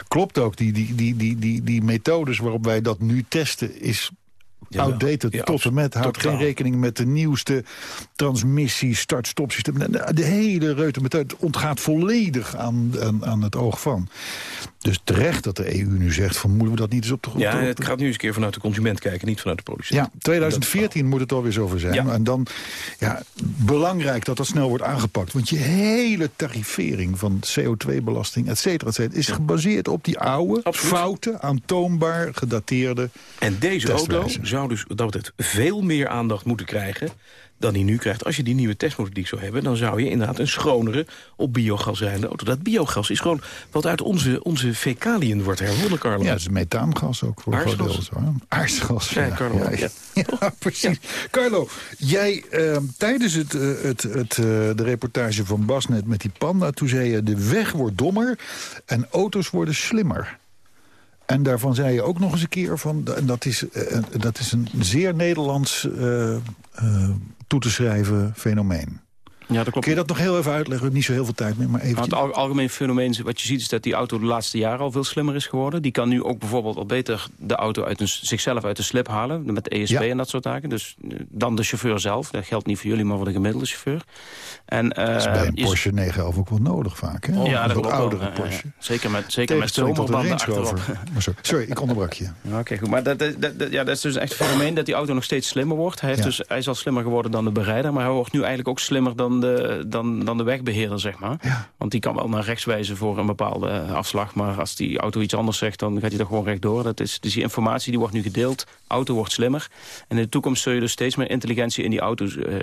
Klopt ook, die, die, die, die, die, die methodes waarop wij dat nu testen is. Outdated Ja, tot en met. Houdt totaal. geen rekening met de nieuwste transmissie, start-stop systeem. De, hele reuter met het ontgaat volledig aan, aan, aan het oog van. Dus terecht dat de EU nu zegt, van moeten we dat niet eens op de grond Ja, het gaat nu eens een keer vanuit de consument kijken, niet vanuit de producent. ja, 2014 moet het alweer zover zijn. Ja. En dan, ja, belangrijk dat dat snel wordt aangepakt. Want je hele tarivering van CO2-belasting, et cetera, et cetera... is gebaseerd op die oude, Absoluut. foute, aantoonbaar gedateerde... En deze auto. Zou dus dat betreft veel meer aandacht moeten krijgen dan die nu krijgt. Als je die nieuwe testmethodiek zou hebben... dan zou je inderdaad een schonere, op biogas rijdende auto. Dat biogas is gewoon wat uit onze, onze fecaliën wordt herwonnen, Carlo. Ja, dat is methaangas ook voor een groot Aardgas. deel. zo, hè? Aardgas, Ja, ja. Carlo, Ja, ja. ja, precies. Carlo, jij eh, tijdens het, eh, het, het, eh, de reportage van Basnet met die panda... toen zei je, de weg wordt dommer en auto's worden slimmer. En daarvan zei je ook nog eens een keer van... en dat is, eh, eh, dat is een zeer Nederlands eh, toe te schrijven fenomeen. Ja, dat klopt. Kun je dat nog heel even uitleggen? We hebben niet zo heel veel tijd meer, maar even... Nou, het al- algemeen fenomeen is- wat je ziet is dat die auto de laatste jaren al veel slimmer is geworden. Die kan nu ook bijvoorbeeld al beter de auto uit een, zichzelf uit de slip halen. Met ESP Ja. en dat soort zaken. Dus eh, dan de chauffeur zelf. Dat geldt niet voor jullie, maar voor de gemiddelde chauffeur. En, eh, dat is bij een je- Porsche 911 ook wel nodig vaak, hè? Ja, dat klopt oudere ja. Porsche. Zeker met, zeker met zomerbanden achterop. Sorry, sorry, ik onderbrak je. Ja, Oké, goed. Maar dat, dat, dat- ja, dat is dus echt een fenomeen dat die auto nog steeds slimmer wordt. Hij, heeft Ja. dus, hij is al slimmer geworden dan de berijder. Maar hij wordt nu eigenlijk ook slimmer dan de, dan, dan de wegbeheerder, zeg maar. Ja. Want die kan wel naar rechts wijzen voor een bepaalde eh, afslag. Maar als die auto iets anders zegt, dan gaat hij toch gewoon rechtdoor. Dat is, dus die informatie die wordt nu gedeeld. Auto wordt slimmer. En in de toekomst zul je dus steeds meer intelligentie in die auto's eh,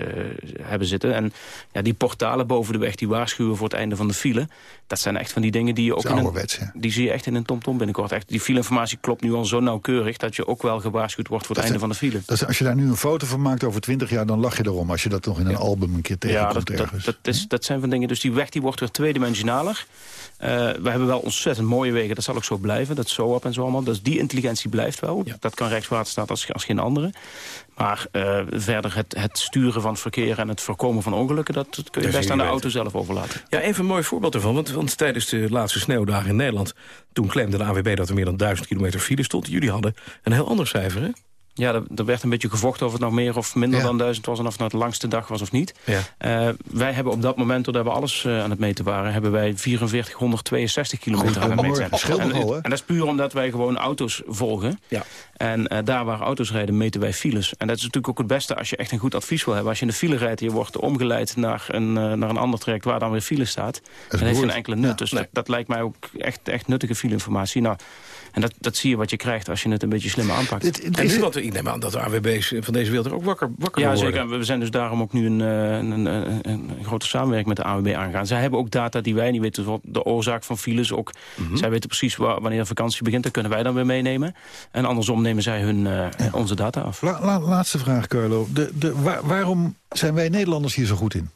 hebben zitten. En ja, die portalen boven de weg die waarschuwen voor het einde van de file. Dat zijn echt van die dingen die je ook in een, die zie je echt in een TomTom binnenkort. Echt, die fileinformatie klopt nu al zo nauwkeurig... dat je ook wel gewaarschuwd wordt voor het Dat einde van de file. Dat is, als je daar nu een foto van maakt over 20 jaar, dan lach je erom. Als je dat nog in een album een keer Ja, tegenkomt dat, dat, ergens. dat, is, dat zijn van dingen. Dus die weg die wordt weer tweedimensionaler. Eh, we hebben wel ontzettend mooie wegen. Dat zal ook zo blijven. Dat SOAP en zo allemaal. Dus die intelligentie blijft wel. Dat kan Rijkswaterstaat als, als geen andere. Maar eh, verder het, het sturen van het verkeer en het voorkomen van ongelukken... dat, dat kun je Dat best aan de auto zelf overlaten. Ja, even een mooi voorbeeld ervan. Want, want tijdens de laatste sneeuwdagen in Nederland... toen claimde de AWB dat er meer dan 1000 kilometer file stond. Jullie hadden een heel ander cijfer, hè? Ja, er, er werd een beetje gevochten of het nog meer of minder Ja. dan duizend was... en of het nou de langste dag was of niet. Ja. Eh, wij hebben op dat moment, doordat we alles eh, aan het meten waren... hebben wij 4462 kilometer aan het meten. Dat en, hè? en dat is puur omdat wij gewoon auto's volgen. Ja. En eh, daar waar auto's rijden, meten wij files. En dat is natuurlijk ook het beste als je echt een goed advies wil hebben. Als je in de file rijdt en je wordt omgeleid naar een, naar een ander traject... waar dan weer file staat, dan heeft geen behoorlijk. enkele nut. Ja, dus nee. dat, dat lijkt mij ook echt, echt nuttige fileinformatie. Nou, en dat, dat zie je wat je krijgt als je het een beetje slimmer aanpakt. En is wat, ik neem aan dat de AWB's van deze wereld er ook wakker, wakker Ja, worden. zeker. We zijn dus daarom ook nu een, eh, een, een, een, grote samenwerking met de AWB aangegaan. Zij hebben ook data die wij niet weten. Wat de oorzaak van files ook. Zij weten precies wa- wanneer de vakantie begint. Dat kunnen wij dan weer meenemen. En andersom nemen zij hun, eh, onze data af. La- la- laatste vraag, Carlo. De, de, waar- waarom zijn wij Nederlanders hier zo goed in?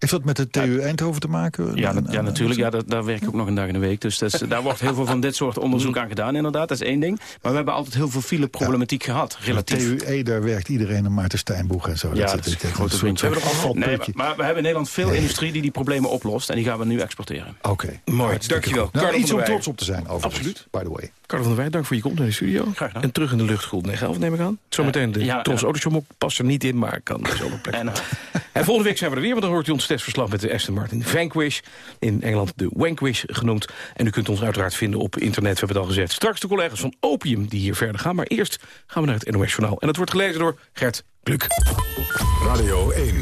Heeft dat met de TU Eindhoven te maken? Ja, ja natuurlijk. Ja, dat, daar werk ik ook nog een dag in de week. Dus daar wordt heel veel van dit soort onderzoek aan gedaan, inderdaad. Dat is één ding. Maar we hebben altijd heel veel fileproblematiek ja. gehad, relatief. De TUE, daar werkt iedereen een Maarten Steinboeg en zo. Ja, dat, is een grote vriendje. We hebben nog nee, maar, maar, we hebben in Nederland veel industrie die die problemen oplost. En die gaan we nu exporteren. Oké. Mooi, dankjewel. Nou, iets om trots op te zijn, overigens. Absoluut. By the way. Carlo van der Wij, dank voor je komst naar de studio. Graag gedaan. En terug in de lucht goed 9 neem ik aan. Zometeen de ja, Tros Autoshow past er niet in, maar kan zo op plek. En, en volgende week zijn we er weer, want dan hoort u ons testverslag met de Aston Martin Vanquish. In Engeland de Wanquish genoemd. En u kunt ons uiteraard vinden op internet, we hebben het al gezegd. Straks de collega's van Opium die hier verder gaan. Maar eerst gaan we naar het NOS Journaal. En dat wordt gelezen door Gert Kluk. Radio 1,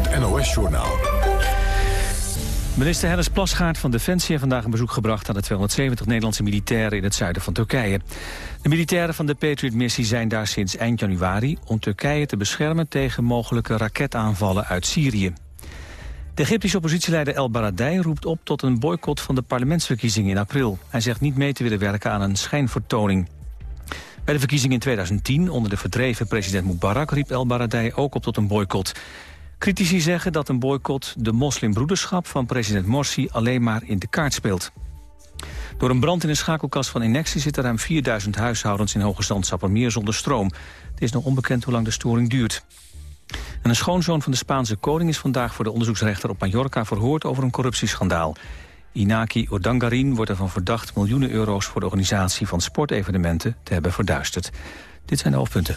het NOS Journaal. Minister Hennis Plasgaard van Defensie heeft vandaag een bezoek gebracht... aan de 270 Nederlandse militairen in het zuiden van Turkije. De militairen van de Patriot-missie zijn daar sinds eind januari... om Turkije te beschermen tegen mogelijke raketaanvallen uit Syrië. De Egyptische oppositieleider El Baradei roept op tot een boycott van de parlementsverkiezingen in april. Hij zegt niet mee te willen werken aan een schijnvertoning. Bij de verkiezingen in 2010 onder de verdreven president Mubarak riep El Baradei ook op tot een boycott. Critici zeggen dat een boycott de moslimbroederschap van president Morsi alleen maar in de kaart speelt. Door een brand in een schakelkast van Inexie zitten ruim 4000 huishoudens in Hoge Zand zonder stroom. Het is nog onbekend hoe lang de storing duurt. En een schoonzoon van de Spaanse koning is vandaag voor de onderzoeksrechter op Mallorca verhoord over een corruptieschandaal. Inaki Odangarin wordt ervan verdacht miljoenen euro's voor de organisatie van sportevenementen te hebben verduisterd. Dit zijn de hoofdpunten.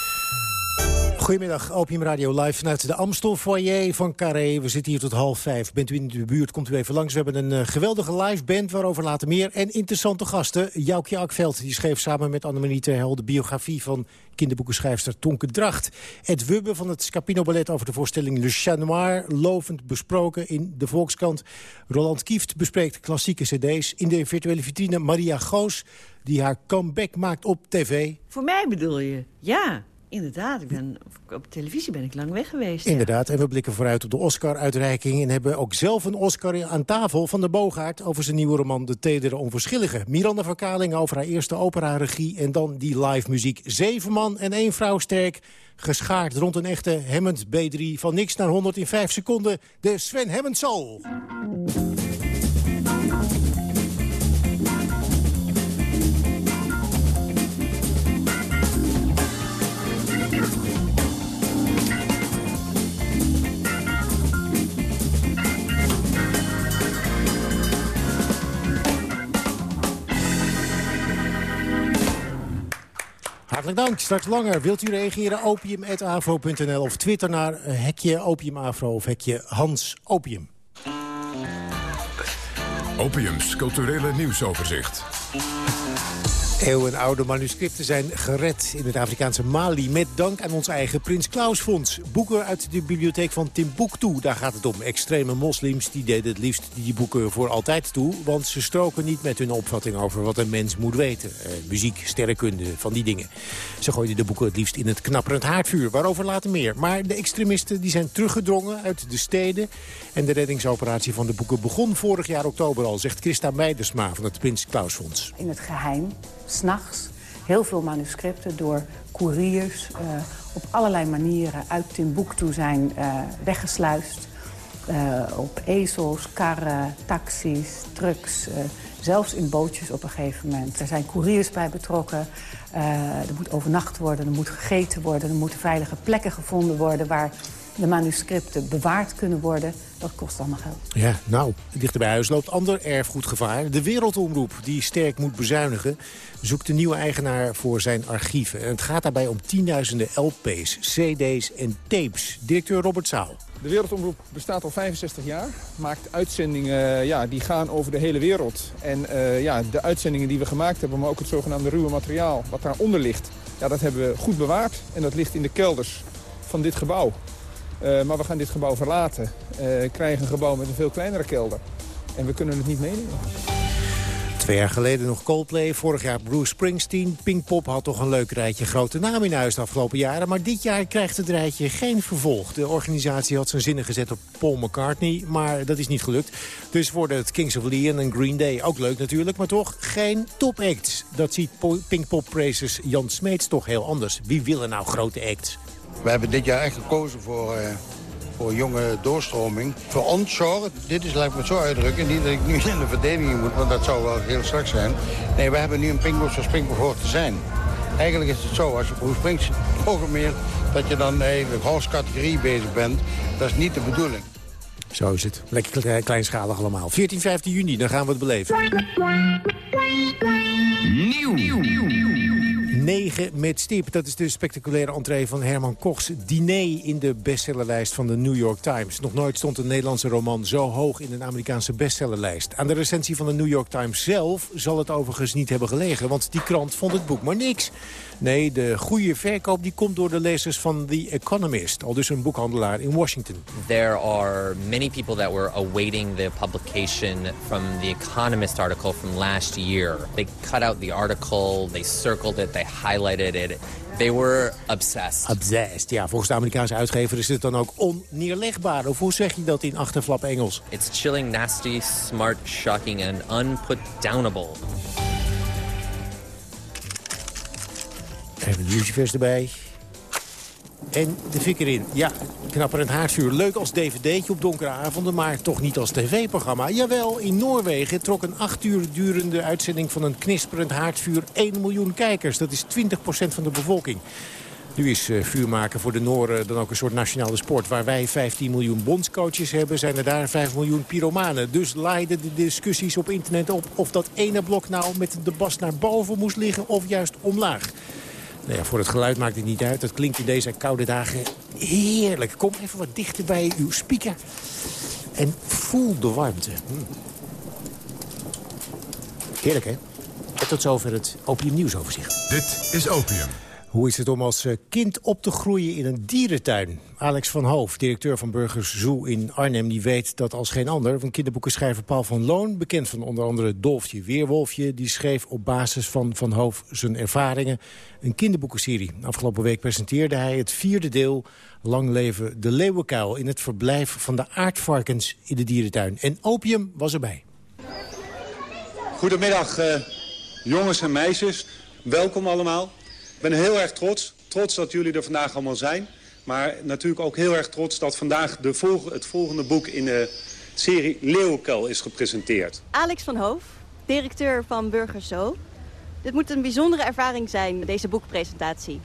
Goedemiddag, Opium Radio live vanuit de Amstel foyer van Carré. We zitten hier tot half vijf. Bent u in de buurt, komt u even langs. We hebben een uh, geweldige live band, waarover later meer. En interessante gasten. Joukje Akveld, die schreef samen met Annemarie Terhel... de biografie van kinderboekenschrijfster Tonke Dracht. Ed Wubbe van het Scapino Ballet over de voorstelling Le Chat Noir... lovend besproken in de Volkskrant. Roland Kieft bespreekt klassieke cd's. In de virtuele vitrine Maria Goos, die haar comeback maakt op tv. Voor mij bedoel je? Ja. Inderdaad, ik ben, op televisie ben ik lang weg geweest. Inderdaad, en we blikken vooruit op de Oscar-uitreiking... en hebben ook zelf een Oscar aan tafel van de Bogaert... over zijn nieuwe roman De Tedere Onverschillige. Miranda Verkaling over haar eerste opera-regie... en dan die live muziek. Zeven man en één vrouw sterk, geschaard rond een echte Hammond B3... van niks naar 100 in 5 seconden, de Sven Hammond Soul. Hartelijk dank. Straks langer. Wilt u reageren? opium.avro.nl of Twitter naar hekje opiumafro of hekje Hans Opium. Opiums culturele nieuwsoverzicht. Eeuwenoude manuscripten zijn gered in het Afrikaanse Mali... met dank aan ons eigen Prins Klaus Fonds. Boeken uit de bibliotheek van Timbuktu, daar gaat het om. Extreme moslims die deden het liefst die boeken voor altijd toe... want ze stroken niet met hun opvatting over wat een mens moet weten. Eh, muziek, sterrenkunde, van die dingen. Ze gooiden de boeken het liefst in het knapperend haardvuur. Waarover later meer. Maar de extremisten die zijn teruggedrongen uit de steden... en de reddingsoperatie van de boeken begon vorig jaar oktober al... zegt Christa Meidersma van het Prins Klaus Fonds. In het geheim s'nachts heel veel manuscripten door couriers... Uh, op allerlei manieren uit Timbuktu zijn uh, weggesluist. Uh, op ezels, karren, taxis, trucks, zelfs in bootjes op een gegeven moment. Er zijn couriers bij betrokken. er moet overnacht worden, er moet gegeten worden... er moeten veilige plekken gevonden worden... waar de manuscripten bewaard kunnen worden. Dat kost allemaal geld. Ja, nou, dichter bij huis loopt ander erfgoedgevaar. De Wereldomroep, die sterk moet bezuinigen... zoekt een nieuwe eigenaar voor zijn archieven. En het gaat daarbij om tienduizenden LP's, cd's en tapes. Directeur Robert Zaal. De Wereldomroep bestaat al 65 jaar. Maakt uitzendingen ja, die gaan over de hele wereld. En uh, ja, de uitzendingen die we gemaakt hebben, maar ook het zogenaamde ruwe materiaal... wat daaronder ligt, ja, dat hebben we goed bewaard. En dat ligt in de kelders van dit gebouw. Uh, maar we gaan dit gebouw verlaten. Uh, krijgen een gebouw met een veel kleinere kelder. En we kunnen het niet meenemen. Twee jaar geleden nog Coldplay, vorig jaar Bruce Springsteen. Pinkpop had toch een leuk rijtje grote namen in huis de afgelopen jaren. Maar dit jaar krijgt het rijtje geen vervolg. De organisatie had zijn zinnen gezet op Paul McCartney, maar dat is niet gelukt. Dus worden het Kings of Leon en Green Day ook leuk natuurlijk, maar toch geen topacts. Dat ziet Pinkpop-praisers Jan Smeets toch heel anders. Wie willen nou grote acts? We hebben dit jaar echt gekozen voor... Uh voor jonge doorstroming. Voor onshore, dit is, laat ik me zo uitdrukken, niet dat ik nu in de verdediging moet, want dat zou wel heel slecht zijn. Nee, we hebben nu een Pinkboot zoals Pinkboot hoort te zijn. Eigenlijk is het zo, als je voor Springsteen programmeert, dat je dan eigenlijk categorie bezig bent. Dat is niet de bedoeling. Zo is het. Lekker kleinschalig allemaal. 14, 15 juni, dan gaan we het beleven. Nieuw. 9 met stip. Dat is de spectaculaire entree van Herman Kochs diner in de bestsellerlijst van de New York Times. Nog nooit stond een Nederlandse roman zo hoog in een Amerikaanse bestsellerlijst. Aan de recensie van de New York Times zelf zal het overigens niet hebben gelegen, want die krant vond het boek maar niks. Nee, de goede verkoop die komt door de lezers van The Economist, al dus een boekhandelaar in Washington. There are many people that were awaiting the publication from The Economist article from last year. They cut out the article, they circled it, they highlighted it. They were obsessed. Obsessed, ja. Volgens de Amerikaanse uitgever is het dan ook onneerlegbaar. Of hoe zeg je dat in achterflap Engels? It's chilling, nasty, smart, shocking and unputdownable. Even de lucifers erbij. En de fik erin. Ja, knapperend haardvuur. Leuk als dvd'tje op donkere avonden, maar toch niet als tv-programma. Jawel, in Noorwegen trok een acht uur durende uitzending van een knisperend haardvuur 1 miljoen kijkers. Dat is 20% van de bevolking. Nu is uh, vuur maken voor de Nooren dan ook een soort nationale sport. Waar wij 15 miljoen bondscoaches hebben, zijn er daar 5 miljoen pyromanen. Dus laaiden de discussies op internet op of dat ene blok nou met de bas naar boven moest liggen of juist omlaag. Nou ja, voor het geluid maakt het niet uit. Dat klinkt in deze koude dagen heerlijk. Kom even wat dichter bij uw speaker. En voel de warmte. Hm. Heerlijk, hè? Tot zover het Opium Nieuwsoverzicht. Dit is Opium. Hoe is het om als eh, kind op te groeien in een dierentuin? Alex van Hoof, directeur van Burgers Zoo in Arnhem... die weet dat als geen ander van kinderboekenschrijver Paul van Loon... bekend van onder andere Dolfje Weerwolfje... die schreef op basis van Van Hoof zijn ervaringen een kinderboekenserie. Afgelopen week presenteerde hij het vierde deel... Lang leven de leeuwenkuil in het verblijf van de aardvarkens in de dierentuin. En opium was erbij. Goedemiddag, uh, jongens en meisjes. Welkom allemaal. Ik ben heel erg trots. Trots dat jullie er vandaag allemaal zijn. Maar natuurlijk ook heel erg trots dat vandaag de volg het volgende boek in de serie Leeuwenkuil is gepresenteerd. Alex van Hoof, directeur van Burgers Zo. Dit moet een bijzondere ervaring zijn, deze boekpresentatie.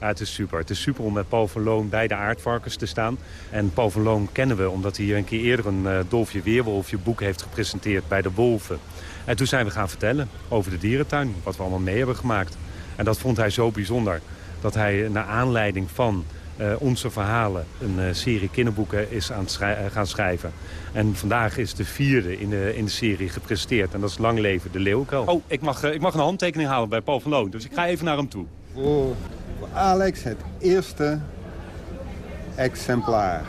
Ja, het is super. Het is super om met Paul van Loon bij de aardvarkens te staan. En Paul van Loon kennen we omdat hij hier een keer eerder een uh, Dolfje Weerwolfje boek heeft gepresenteerd bij de wolven. En toen zijn we gaan vertellen over de dierentuin, wat we allemaal mee hebben gemaakt. En dat vond hij zo bijzonder dat hij naar aanleiding van uh, onze verhalen een uh, serie kinderboeken is aan het gaan schrijven. En vandaag is de vierde in de, in de serie gepresenteerd. En dat is Lang Leven de Leeuwkuil. Oh, ik mag, uh, ik mag een handtekening halen bij Paul van Loon. Dus ik ga even naar hem toe. Voor Alex het eerste exemplaar.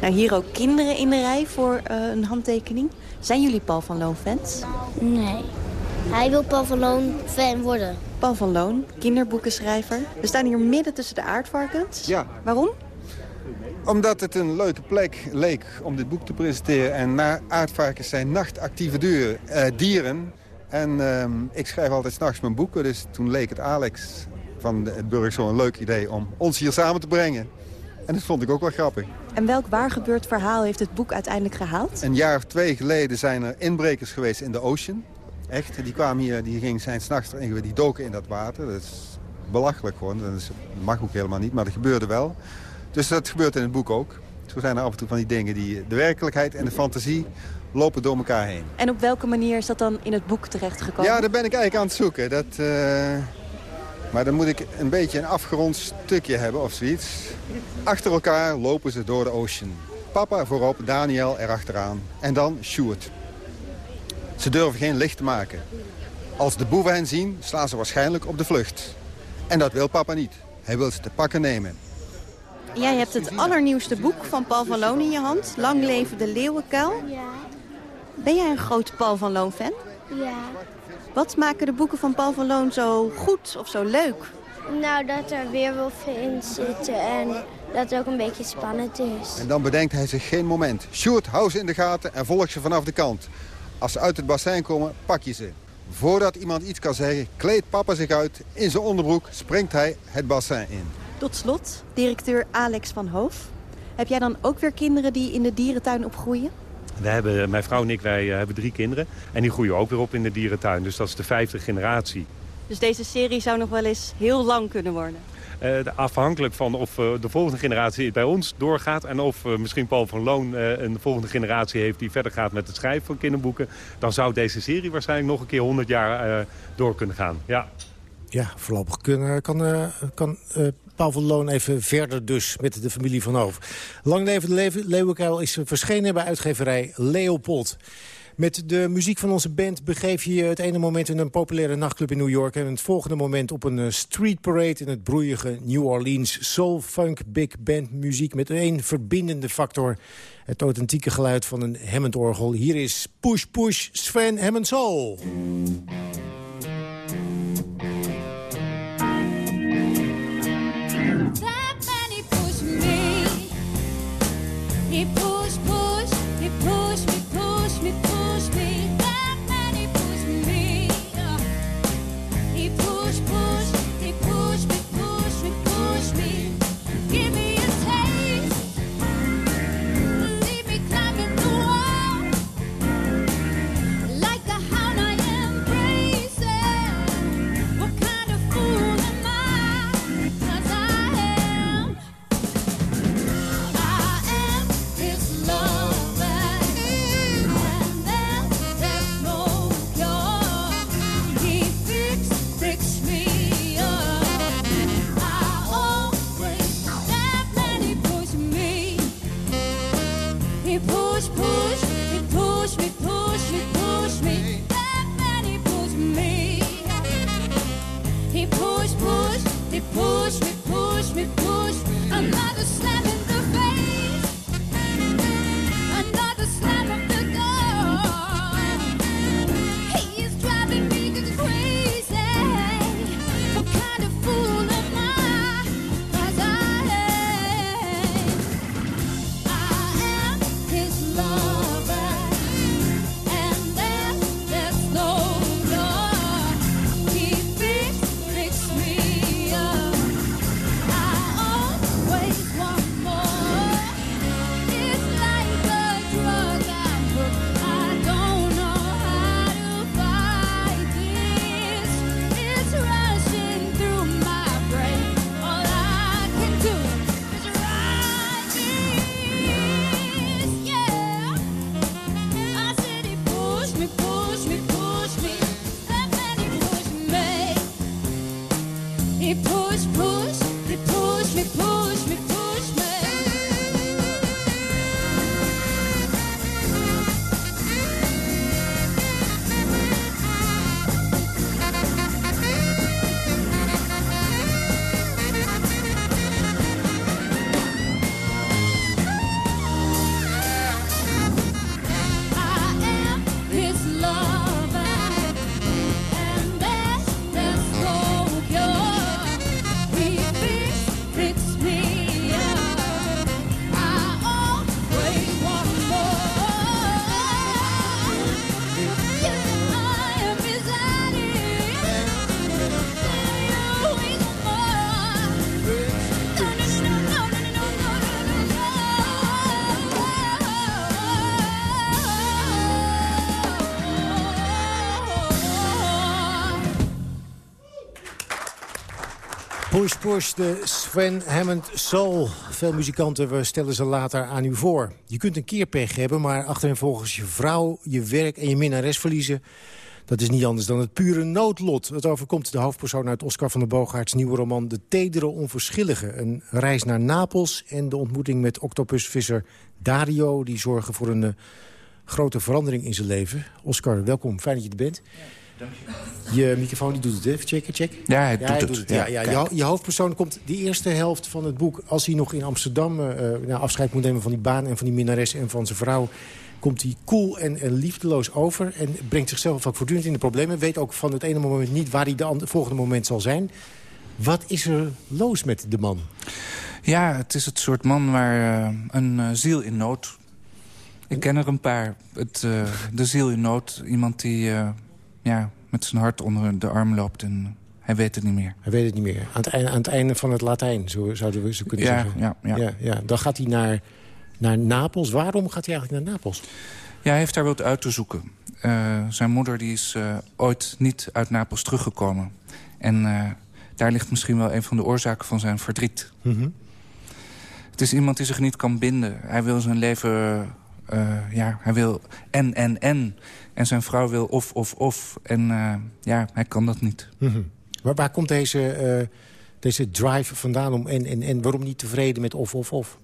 Nou, hier ook kinderen in de rij voor een handtekening. Zijn jullie Paul van Loon fans? Nee. Hij wil Paul van Loon fan worden. Paul van Loon, kinderboekenschrijver. We staan hier midden tussen de aardvarkens. Ja. Waarom? Omdat het een leuke plek leek om dit boek te presenteren. En aardvarkens zijn nachtactieve duur, uh, dieren. En uh, ik schrijf altijd s'nachts mijn boeken. Dus toen leek het Alex van het Burg zo'n leuk idee om ons hier samen te brengen. En dat vond ik ook wel grappig. En welk waargebeurd verhaal heeft het boek uiteindelijk gehaald? Een jaar of twee geleden zijn er inbrekers geweest in de Ocean. Echt, die kwamen hier, die gingen zijn s'nachts die doken in dat water. Dat is belachelijk gewoon, dat, is, mag ook helemaal niet, maar dat gebeurde wel. Dus dat gebeurt in het boek ook. Zo zijn er af en toe van die dingen die de werkelijkheid en de fantasie lopen door elkaar heen. En op welke manier is dat dan in het boek terechtgekomen? Ja, daar ben ik eigenlijk aan het zoeken. Dat, uh... Maar dan moet ik een beetje een afgerond stukje hebben of zoiets. Achter elkaar lopen ze door de ocean. Papa voorop, Daniel erachteraan. En dan Sjoerd. Ze durven geen licht te maken. Als de boeven hen zien, slaan ze waarschijnlijk op de vlucht. En dat wil papa niet. Hij wil ze te pakken nemen. Jij hebt het allernieuwste boek van Paul van Loon in je hand. Lang leven de leeuwenkuil. Ja. Ben jij een grote Paul van Loon fan? Ja. Wat maken de boeken van Paul van Loon zo goed of zo leuk? Nou, dat er weerwolven in zitten en dat het ook een beetje spannend is. En dan bedenkt hij zich geen moment. Sjoerd, hou ze in de gaten en volg ze vanaf de kant. Als ze uit het bassin komen, pak je ze. Voordat iemand iets kan zeggen, kleedt papa zich uit. In zijn onderbroek springt hij het bassin in. Tot slot, directeur Alex van Hoof. Heb jij dan ook weer kinderen die in de dierentuin opgroeien? We hebben, mijn vrouw en ik, wij eh, hebben drie kinderen. En die groeien ook weer op in de dierentuin. Dus dat is de vijfde generatie. Dus deze serie zou nog wel eens heel lang kunnen worden? Uh, afhankelijk van of uh, de volgende generatie bij ons doorgaat... en of uh, misschien Paul van Loon een volgende generatie heeft... die verder gaat met het schrijven van kinderboeken... dan zou deze serie waarschijnlijk nog een keer 100 jaar door kunnen gaan. Ja. Ja, voorlopig kunnen, kan, kan Paul van Loon even verder dus met de familie van Hoof. Lang leven de Leeuwenkuil is verschenen bij uitgeverij Leopold. Met de muziek van onze band begeef je je het ene moment in een populaire nachtclub in New York... en het volgende moment op een street parade in het broeige New Orleans. Soul, funk, big band muziek met één verbindende factor. Het authentieke geluid van een Hammond-orgel. Hier is Push Push Sven Hammond Soul. De Sven Hammond Soul. Veel muzikanten, stellen ze later aan u voor. Je kunt een keer pech hebben, maar achterin volgens je vrouw... je werk en je minnares verliezen... dat is niet anders dan het pure noodlot. Het overkomt de hoofdpersoon uit Oscar van der Boogaards nieuwe roman... De Tedere Onverschillige. Een reis naar Napels en de ontmoeting met octopusvisser Dario... die zorgen voor een eh, grote verandering in zijn leven. Oscar, welkom. Fijn dat je er bent. Je microfoon die doet het, hè? Even checken, check. Ja, hij doet het. Ja, Ja, ja, je, hoofdpersoon komt die eerste helft van het boek... als hij nog in Amsterdam eh, eh, nou, afscheid moet nemen van die baan en van die minnares en van zijn vrouw... komt hij cool en, en liefdeloos over... en brengt zichzelf ook voortdurend in de problemen. Weet ook van het ene moment niet waar hij de andere, volgende moment zal zijn. Wat is er los met de man? Ja, het is het soort man waar uh, een uh, ziel in nood... Ik ken er een paar. Het, uh, de ziel in nood. Iemand die ja, met zijn hart onder de arm loopt en hij weet het niet meer. Hij weet het niet meer. Aan het einde, aan het einde van het Latijn, zo zouden we zo kunnen ja, zeggen. Ja, ja. Ja, ja. Dan gaat hij naar, naar Napels. Waarom gaat hij eigenlijk naar Napels? Ja, hij heeft daar wat uit te zoeken. Uh, zijn moeder die is uh, ooit niet uit Napels teruggekomen. En uh, daar ligt misschien wel een van de oorzaken van zijn verdriet. Mm -hmm. Het is iemand die zich niet kan binden. Hij wil zijn leven... ja, hij wil en, en, en. En zijn vrouw wil of, of, of. En ja, hij kan dat niet. Mm -hmm. Waar, waar komt deze, uh, deze drive vandaan om en, en, en waarom niet tevreden met of, of, of?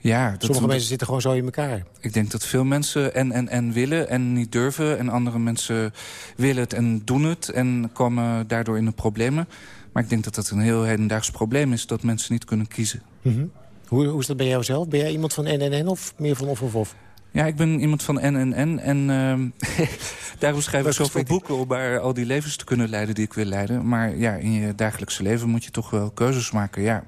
Ja, dat Sommige mensen zitten gewoon zo in elkaar. Ik denk dat veel mensen en, en, en willen en niet durven. En andere mensen willen het en doen het en komen daardoor in de problemen. Maar ik denk dat dat een heel hedendaags probleem is... dat mensen niet kunnen kiezen. Mm -hmm. hoe, hoe is dat bij jou zelf? Ben jij iemand van en, en, en of meer van of, of, of? Ja, ik ben iemand van en. En uh, daarom schrijf ik zoveel boeken om maar al die levens te kunnen leiden die ik wil leiden. Maar ja, in je dagelijkse leven moet je toch wel keuzes maken. Ja,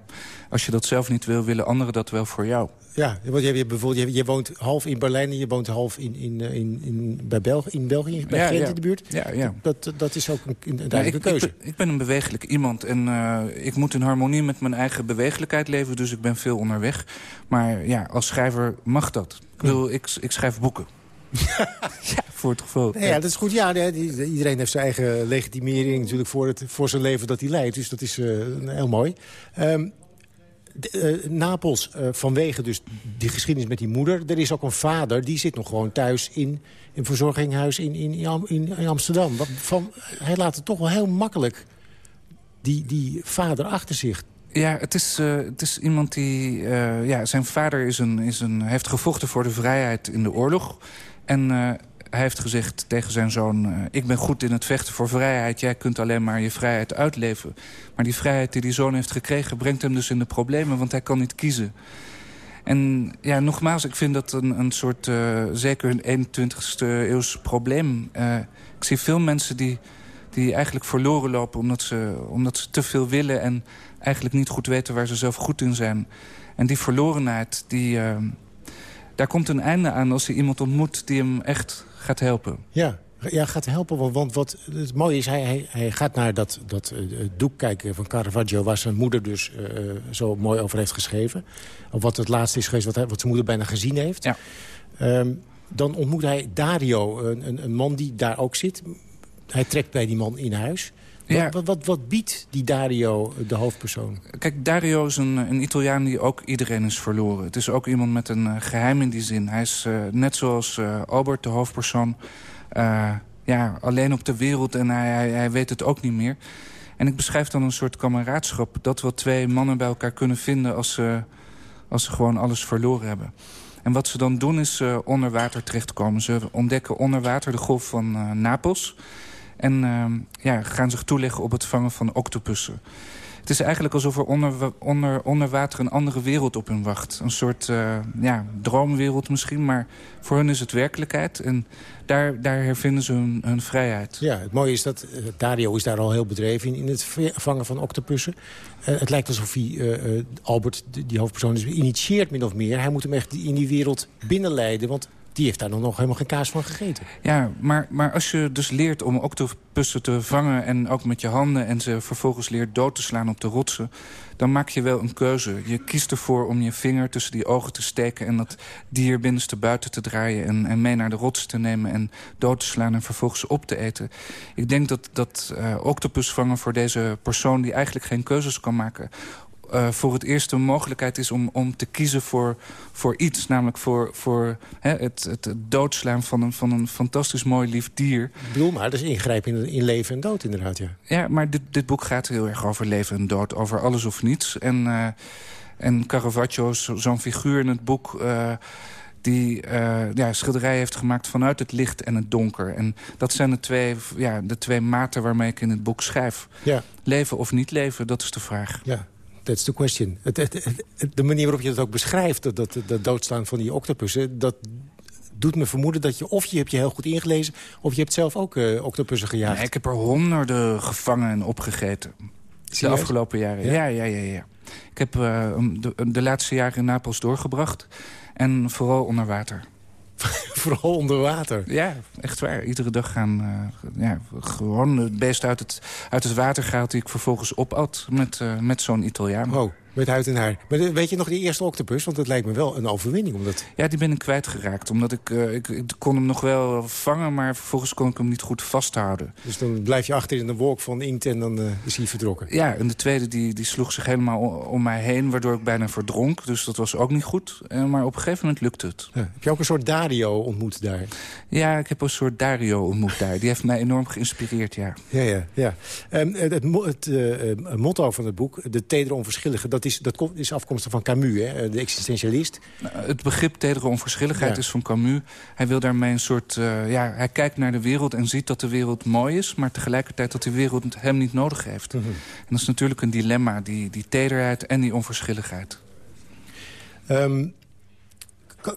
als je dat zelf niet wil, willen anderen dat wel voor jou. Ja, want je, je, bijvoorbeeld, je, je woont half in Berlijn en je woont half in, in, in, in, bij België, in België, bij ja, Gent ja. in de buurt. Ja, ja. Dat, dat is ook een, een ik, duidelijke ik, keuze. ben, ik ben een bewegelijk iemand en uh, ik moet in harmonie met mijn eigen bewegelijkheid leven. Dus ik ben veel onderweg. Maar ja, als schrijver mag dat. Ik bedoel, ik, ik schrijf boeken. ja, voor het geval. Ja, dat is goed. Ja, iedereen heeft zijn eigen legitimering natuurlijk voor, het, voor zijn leven dat hij leidt. Dus dat is eh, heel mooi. Ehm, de- eh, Napels, eh, vanwege dus die geschiedenis met die moeder. Er is ook een vader, die zit nog gewoon thuis in een verzorginghuis in, in, in, Am- in, in Amsterdam. Van, hij laat het toch wel heel makkelijk, die, die vader achter zich. Ja, het is, eh, het is iemand die... ja, zijn vader is een, is een, heeft gevochten voor de vrijheid in de oorlog. En hij heeft gezegd tegen zijn zoon... eh, ik ben goed in het vechten voor vrijheid. Jij kunt alleen maar je vrijheid uitleven. Maar die vrijheid die die zoon heeft gekregen... brengt hem dus in de problemen, want hij kan niet kiezen. En ja, nogmaals, ik vind dat een, een soort... eh, zeker een 21ste eeuws probleem. Eh, ik zie veel mensen die, die eigenlijk verloren lopen... Omdat ze, omdat ze te veel willen en eigenlijk niet goed weten waar ze zelf goed in zijn. En die verlorenheid, die, daar komt een einde aan als hij iemand ontmoet die hem echt gaat helpen. Ja, ja gaat helpen. Want, wat het mooie is, hij, hij, gaat naar dat, dat eh, doek kijken van Caravaggio... waar zijn moeder dus eh, zo mooi over heeft geschreven. Of wat het laatste is geweest wat, hij, wat zijn moeder bijna gezien heeft. Ja. Ehm, dan ontmoet hij Dario, een, een, een man die daar ook zit. Hij trekt bij die man in huis. Wat, Ja. wat, wat, wat biedt die Dario, de hoofdpersoon? Kijk, Dario is een, een Italiaan die ook iedereen is verloren. Het is ook iemand met een eh, geheim in die zin. Hij is eh, net zoals eh, Albert, de hoofdpersoon... ja, alleen op de wereld en hij, hij, hij weet het ook niet meer. En ik beschrijf dan een soort kameraadschap... dat wel twee mannen bij elkaar kunnen vinden als ze, als ze gewoon alles verloren hebben. En wat ze dan doen is onder water terechtkomen. Ze ontdekken onder water de golf van Napels... En ehm, ja, gaan zich toeleggen op het vangen van octopussen. Het is eigenlijk alsof er onder, onder, onder water een andere wereld op hun wacht. Een soort eh, ja, droomwereld misschien, maar voor hun is het werkelijkheid. En daar, daar hervinden ze hun, hun vrijheid. Ja, het mooie is dat eh, Dario is daar al heel bedreven in, in het vangen van octopussen. Eh, het lijkt alsof hij, Albert, die, hoofdpersoon, is initieert min of meer. Hij moet hem echt in die wereld binnenleiden, want die heeft daar nog helemaal geen kaas van gegeten. Ja, maar, maar als je dus leert om octopussen te vangen... en ook met je handen en ze vervolgens leert dood te slaan op de rotsen... dan maak je wel een keuze. Je kiest ervoor om je vinger tussen die ogen te steken... en dat dier binnenste buiten te draaien en, en mee naar de rotsen te nemen... en dood te slaan en vervolgens op te eten. Ik denk dat, dat eh, octopus vangen voor deze persoon... die eigenlijk geen keuzes kan maken eh, voor het eerst een mogelijkheid is om, om te kiezen voor, voor iets. Namelijk voor, voor hè, het, het, doodslaan van een, van een fantastisch mooi lief dier. Ik bedoel maar, dat is ingrijpen in, in leven en dood inderdaad, ja. Ja, maar dit, dit boek gaat heel erg over leven en dood. Over alles of niets. En, eh, en Caravaggio zo'n figuur in het boek... eh, die eh, ja, schilderijen heeft gemaakt vanuit het licht en het donker. En dat zijn de twee, ja, de twee maten waarmee ik in het boek schrijf. Ja. Leven of niet leven, dat is de vraag. Ja, that's the question. Het, het- het- de manier waarop je het ook beschrijft, dat, dat, dat doodstaan van die octopussen... dat doet me vermoeden dat je... of je hebt je heel goed ingelezen... of je hebt zelf ook uh, octopussen gejaagd. Nee, ik heb er honderden gevangen en opgegeten. De afgelopen jaren. Ja, ja, ja. ja, Ik heb uh, de, de laatste jaren in Napels doorgebracht. En vooral onder water. Vooral onder water? Ja, echt waar. Iedere dag gaan uh, ja, gewoon het beest uit het, uit het water gehaald... die ik vervolgens opat met, uh, met zo'n Italiaan. Oh, met huid en haar. Maar weet je nog die eerste octopus? Want dat lijkt me wel een overwinning. Omdat... Ja, die ben ik kwijtgeraakt. Omdat ik, uh, ik, ik, kon hem nog wel vangen, maar vervolgens kon ik hem niet goed vasthouden. Dus dan blijf je achter in een wolk van inkt en dan uh, is hij vertrokken? Ja, en de tweede die, die sloeg zich helemaal om mij heen, waardoor ik bijna verdronk. Dus dat was ook niet goed. Uh, maar op een gegeven moment lukte het. Ja. Heb je ook een soort Dario ontmoet daar? Ja, ik heb een soort Dario ontmoet daar. Die heeft mij enorm geïnspireerd, ja. Ja, ja, ja. Um, het, het, het motto van het boek, de tedere onverschillige... dat is, dat is afkomstig van Camus, hè? de existentialist. Nou, het begrip tedere onverschilligheid ja. is van Camus. Hij wil daarmee een soort... Uh, ja, hij kijkt naar de wereld en ziet dat de wereld mooi is... maar tegelijkertijd dat de wereld hem niet nodig heeft. Mm -hmm. En dat is natuurlijk een dilemma, die, die tederheid en die onverschilligheid. Um,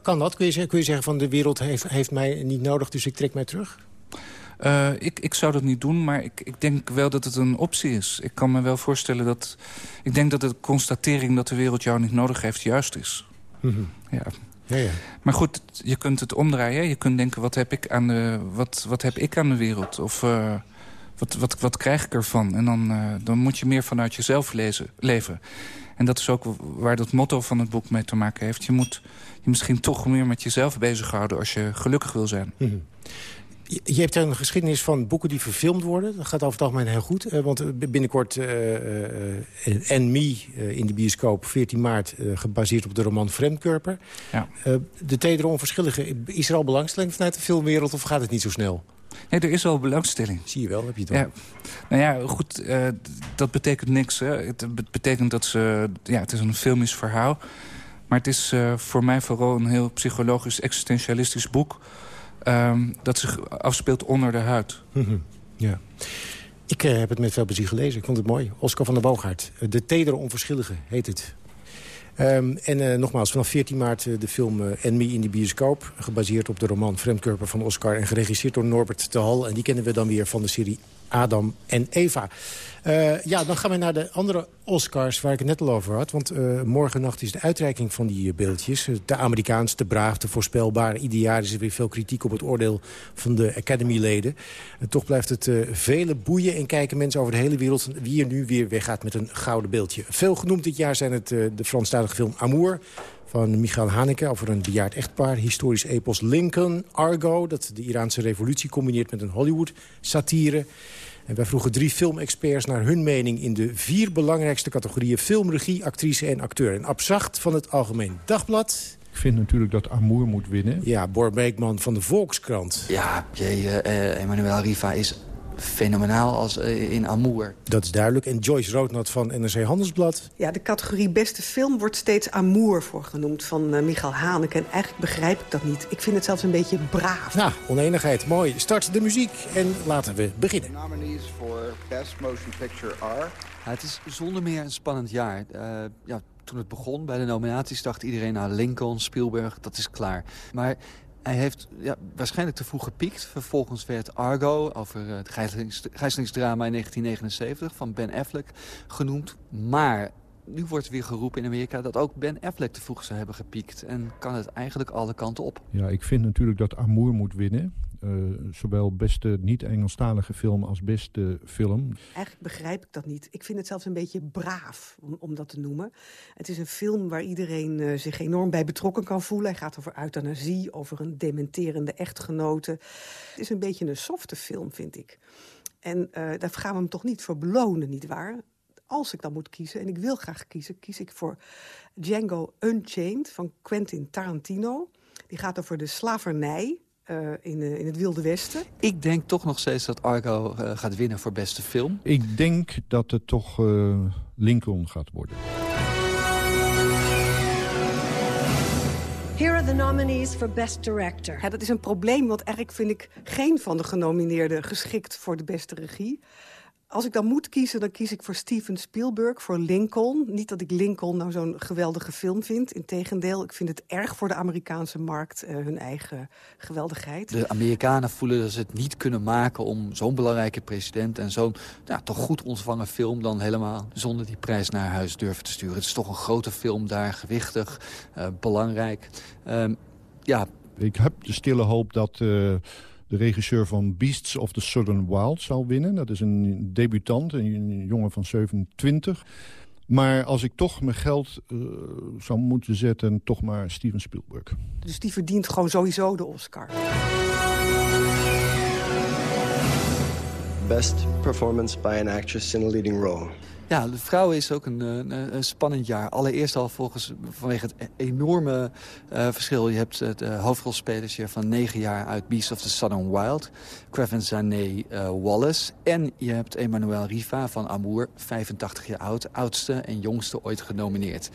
kan dat? Kun je, kun je zeggen van de wereld heeft, heeft mij niet nodig, dus ik trek mij terug? Uh, ik, ik zou dat niet doen, maar ik, ik denk wel dat het een optie is. Ik kan me wel voorstellen dat... Ik denk dat de constatering dat de wereld jou niet nodig heeft juist is. Mm -hmm. ja. Ja, ja. Maar goed, je kunt het omdraaien. Je kunt denken, wat heb ik aan de, wat, wat heb ik aan de wereld? Of uh, wat, wat, wat krijg ik ervan? En dan, uh, dan moet je meer vanuit jezelf lezen, leven. En dat is ook waar dat motto van het boek mee te maken heeft. Je moet je misschien toch meer met jezelf bezighouden als je gelukkig wil zijn. Mm -hmm. Je hebt een geschiedenis van boeken die verfilmd worden. Dat gaat over het algemeen heel goed. Uh, want binnenkort uh, En Me in de bioscoop, 14 maart... gebaseerd op de roman Vreemdkörper. Ja. de tedere onverschillige. Is er al belangstelling vanuit de filmwereld of gaat het niet zo snel? Nee, er is wel belangstelling. Zie je wel, heb je het. Ja. Nou ja, goed, dat betekent niks. Hè. Het betekent dat ze... Ja, het is een filmisch verhaal. Maar het is voor mij vooral een heel psychologisch, existentialistisch boek... Um, dat zich afspeelt onder de huid. -hmm. Ja. Ik uh, heb het met veel plezier gelezen. Ik vond het mooi. Oscar van der Boogaard. De tedere onverschillige heet het. Um, en uh, nogmaals, vanaf 14 maart de film uh, Me in de bioscoop. Gebaseerd op de roman Vreemdkörper van Oscar. En geregisseerd door Norbert de Hal. En die kennen we dan weer van de serie Adam en Eva. Uh, ja, dan gaan we naar de andere Oscars waar ik het net al over had. Want uh, morgennacht is de uitreiking van die beeldjes. De Amerikaans, te braaf, te voorspelbaar. Ieder jaar is er weer veel kritiek op het oordeel van de Academy-leden. En toch blijft het vele boeien en kijken mensen over de hele wereld... wie er nu weer weggaat met een gouden beeldje. Veel genoemd dit jaar zijn het de Franstalige film Amour van Michael Haneke over een bejaard echtpaar. Historisch epos Lincoln, Argo, dat de Iraanse revolutie combineert met een Hollywood-satire. En wij vroegen drie filmexperts naar hun mening... in de vier belangrijkste categorieën film, regie, actrice en acteur. En Abzacht van het Algemeen Dagblad... Ik vind natuurlijk dat Amour moet winnen. Ja, Bor Beekman van de Volkskrant. Ja, uh, Emmanuel Riva is fenomenaal als uh, in Amour. Dat is duidelijk. En Joyce Roodnat van NRC Handelsblad. Ja, de categorie beste film wordt steeds Amour voor genoemd van uh, Michael Haneke. En eigenlijk begrijp ik dat niet. Ik vind het zelfs een beetje braaf. Ja, oneenigheid. Mooi. Start de muziek en laten we beginnen. Nominees for Best Motion Picture are... Ja, het is zonder meer een spannend jaar. Uh, ja, toen het begon bij de nominaties dacht iedereen... nou, Lincoln, Spielberg, dat is klaar. Maar hij heeft ja, waarschijnlijk te vroeg gepiekt. Vervolgens werd Argo over het gijzelings, gijzelingsdrama in 1979 van Ben Affleck genoemd. Maar nu wordt weer geroepen in Amerika dat ook Ben Affleck te vroeg zou hebben gepiekt. En kan het eigenlijk alle kanten op. Ja, ik vind natuurlijk dat Amour moet winnen. Uh, zowel beste niet-Engelstalige film als beste film. Eigenlijk begrijp ik dat niet. Ik vind het zelfs een beetje braaf om, dat te noemen. Het is een film waar iedereen uh, zich enorm bij betrokken kan voelen. Hij gaat over euthanasie, over een dementerende echtgenote. Het is een beetje een softe film, vind ik. En uh, daar gaan we hem toch niet voor belonen, nietwaar? Als ik dan moet kiezen, en ik wil graag kiezen... kies ik voor Django Unchained van Quentin Tarantino. Die gaat over de slavernij uh, in, uh, in het Wilde Westen. Ik denk toch nog steeds dat Argo uh, gaat winnen voor beste film. Ik denk dat het toch Lincoln gaat worden. Here are the nominees for Best Director. Ja, dat is een probleem, want eigenlijk vind ik geen van de genomineerden geschikt voor de beste regie. Als ik dan moet kiezen, dan kies ik voor Steven Spielberg, voor Lincoln. Niet dat ik Lincoln nou zo'n geweldige film vind. Integendeel, ik vind het erg voor de Amerikaanse markt, uh, hun eigen geweldigheid. De Amerikanen voelen dat ze het niet kunnen maken om zo'n belangrijke president... en zo'n ja, toch goed ontvangen film dan helemaal zonder die prijs naar huis durven te sturen. Het is toch een grote film daar, gewichtig, uh, belangrijk. Uh, ja. Ik heb de stille hoop dat... De regisseur van Beasts of the Southern Wild zal winnen. Dat is een debutant, een jongen van 27. Maar als ik toch mijn geld uh, zou moeten zetten, toch maar Steven Spielberg. Dus die verdient gewoon sowieso de Oscar. Best performance by an actress in a leading role. Ja, de vrouwen is ook een, een, een, spannend jaar. Allereerst al volgens, vanwege het enorme uh, verschil. Je hebt het uh, hoofdrolspelersje van 9 jaar uit Beast of the Southern Wild. Craven Zané Wallace. En je hebt Emmanuel Riva van Amour, 85 jaar oud. Oudste en jongste ooit genomineerd.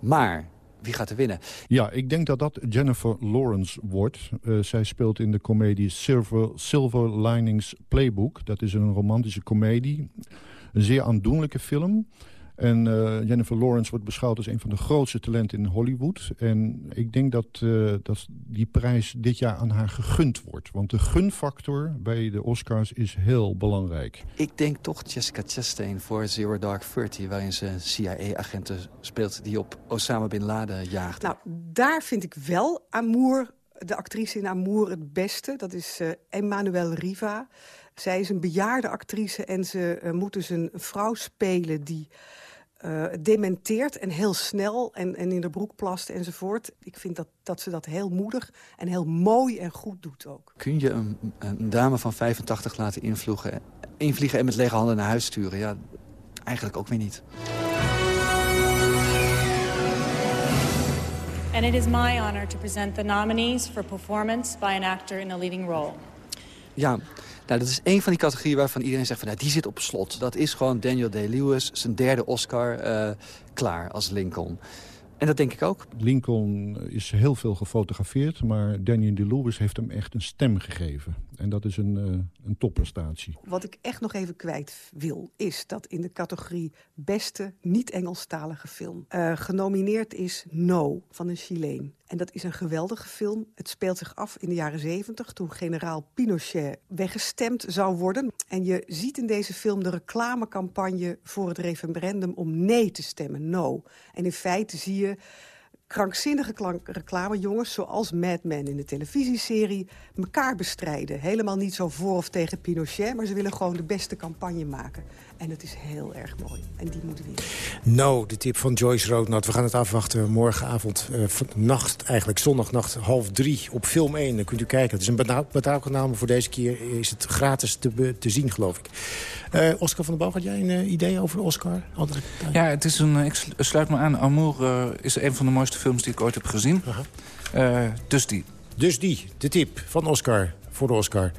Maar wie gaat er winnen? Ja, ik denk dat dat Jennifer Lawrence wordt. Zij speelt in de komedie Silver, Silver Linings Playbook. Dat is een romantische komedie. Een zeer aandoenlijke film. En uh, Jennifer Lawrence wordt beschouwd als een van de grootste talenten in Hollywood. En ik denk dat, uh, dat die prijs dit jaar aan haar gegund wordt. Want de gunfactor bij de Oscars is heel belangrijk. Ik denk toch Jessica Chastain voor Zero Dark Thirty... waarin ze CIA-agenten speelt die op Osama Bin Laden jaagt. Nou, daar vind ik wel Amour, de actrice in Amour het beste. Dat is uh, Emmanuel Riva... Zij is een bejaarde actrice en ze uh, moet dus een vrouw spelen die uh, dementeert en heel snel en, en in de broek plast enzovoort. Ik vind dat, dat ze dat heel moedig en heel mooi en goed doet ook. Kun je een, een dame van 85 laten invliegen, invliegen en met lege handen naar huis sturen? Ja, eigenlijk ook weer niet. And it is my honor to present the nominees for performance by an actor in a leading role. Ja, nou, dat is een van die categorieën waarvan iedereen zegt... van, nou, die zit op slot. Dat is gewoon Daniel Day-Lewis, zijn derde Oscar, uh, klaar als Lincoln. En dat denk ik ook. Lincoln is heel veel gefotografeerd, maar Daniel Day-Lewis heeft hem echt een stem gegeven. En dat is een, uh, een topprestatie. Wat ik echt nog even kwijt wil, is dat in de categorie beste niet-Engelstalige film... Uh, genomineerd is No van een Chileen. En dat is een geweldige film. Het speelt zich af in de jaren zeventig, toen generaal Pinochet weggestemd zou worden. En je ziet in deze film de reclamecampagne voor het referendum om nee te stemmen, no. En in feite zie je krankzinnige reclamejongens, zoals Mad Men in de televisieserie, elkaar bestrijden. Helemaal niet zo voor of tegen Pinochet, maar ze willen gewoon de beste campagne maken. En dat is heel erg mooi. En die moeten winnen. Nou, de tip van Joyce Roodnat. We gaan het afwachten morgenavond, uh, nacht, eigenlijk zondagnacht half drie op Film 1. Dan kunt u kijken. Het is een betaalkanaal, maar voor deze keer is het gratis te, te zien, geloof ik. Uh, Oscar van der Boog, had jij een uh, idee over Oscar? Andere... Ja, het is een, ik sluit me aan. Amour uh, is een van de mooiste films die ik ooit heb gezien. dus die. Dus die, de tip van Oscar, voor de Oscar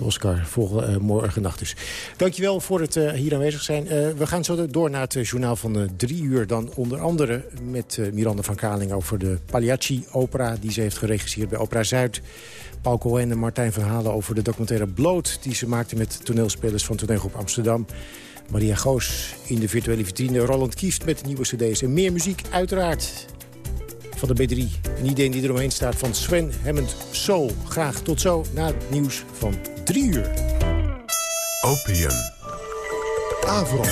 Oscar volgen, uh, morgen nacht dus. Dankjewel voor het uh, hier aanwezig zijn. Uh, we gaan zo door naar het journaal van drie uur. Dan onder andere met Miranda van Kaling over de Pagliacci-opera... die ze heeft geregisseerd bij Opera Zuid. Paul Cohen en Martijn van over de documentaire Bloot... die ze maakte met toneelspelers van toneelgroep Amsterdam. Maria Goos in de virtuele vitrine. Roland Kieft met de nieuwe cd's. En meer muziek uiteraard van de B3. Een idee die eromheen staat van Sven Hammond Soul. Graag tot zo na het nieuws van 3 uur. Opium. Avro.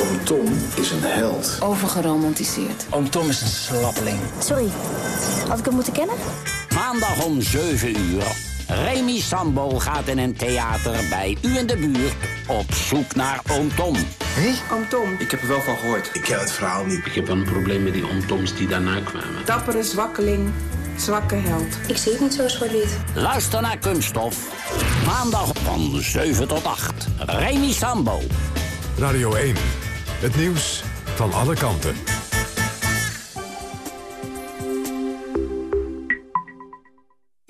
Oom Tom is een held. Overgeromantiseerd. Oom Tom is een slappeling. Sorry, had ik hem moeten kennen? Maandag om 7 uur. Remy Sambo gaat in een theater bij u in de buurt op zoek naar Oom Tom. Hé? Oom Tom. Ik heb er wel van gehoord. Ik ken het verhaal niet. Ik heb een probleem met die Oom Toms die daarna kwamen. Dappere zwakkeling, zwakke held. Ik zie het niet zo zwart-wit. Luister naar Kunststof. Maandag van 7 tot 8. Remy Sambo. Radio 1. Het nieuws van alle kanten.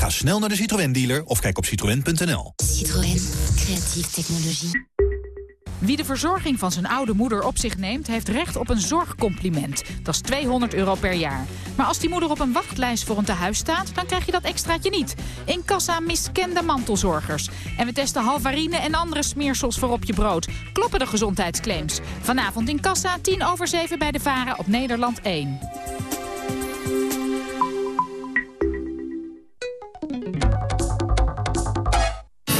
Ga snel naar de Citroën dealer of kijk op citroën.nl. Citroën, creatieve technologie. Wie de verzorging van zijn oude moeder op zich neemt... heeft recht op een zorgcompliment. Dat is 200 euro per jaar. Maar als die moeder op een wachtlijst voor een tehuis staat... dan krijg je dat extraatje niet. In kassa miskende mantelzorgers. En we testen halvarine en andere smeersels voor op je brood. Kloppen de gezondheidsclaims. Vanavond in kassa, 10 over 7 bij de Varen op Nederland 1.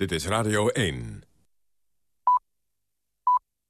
Dit is Radio 1.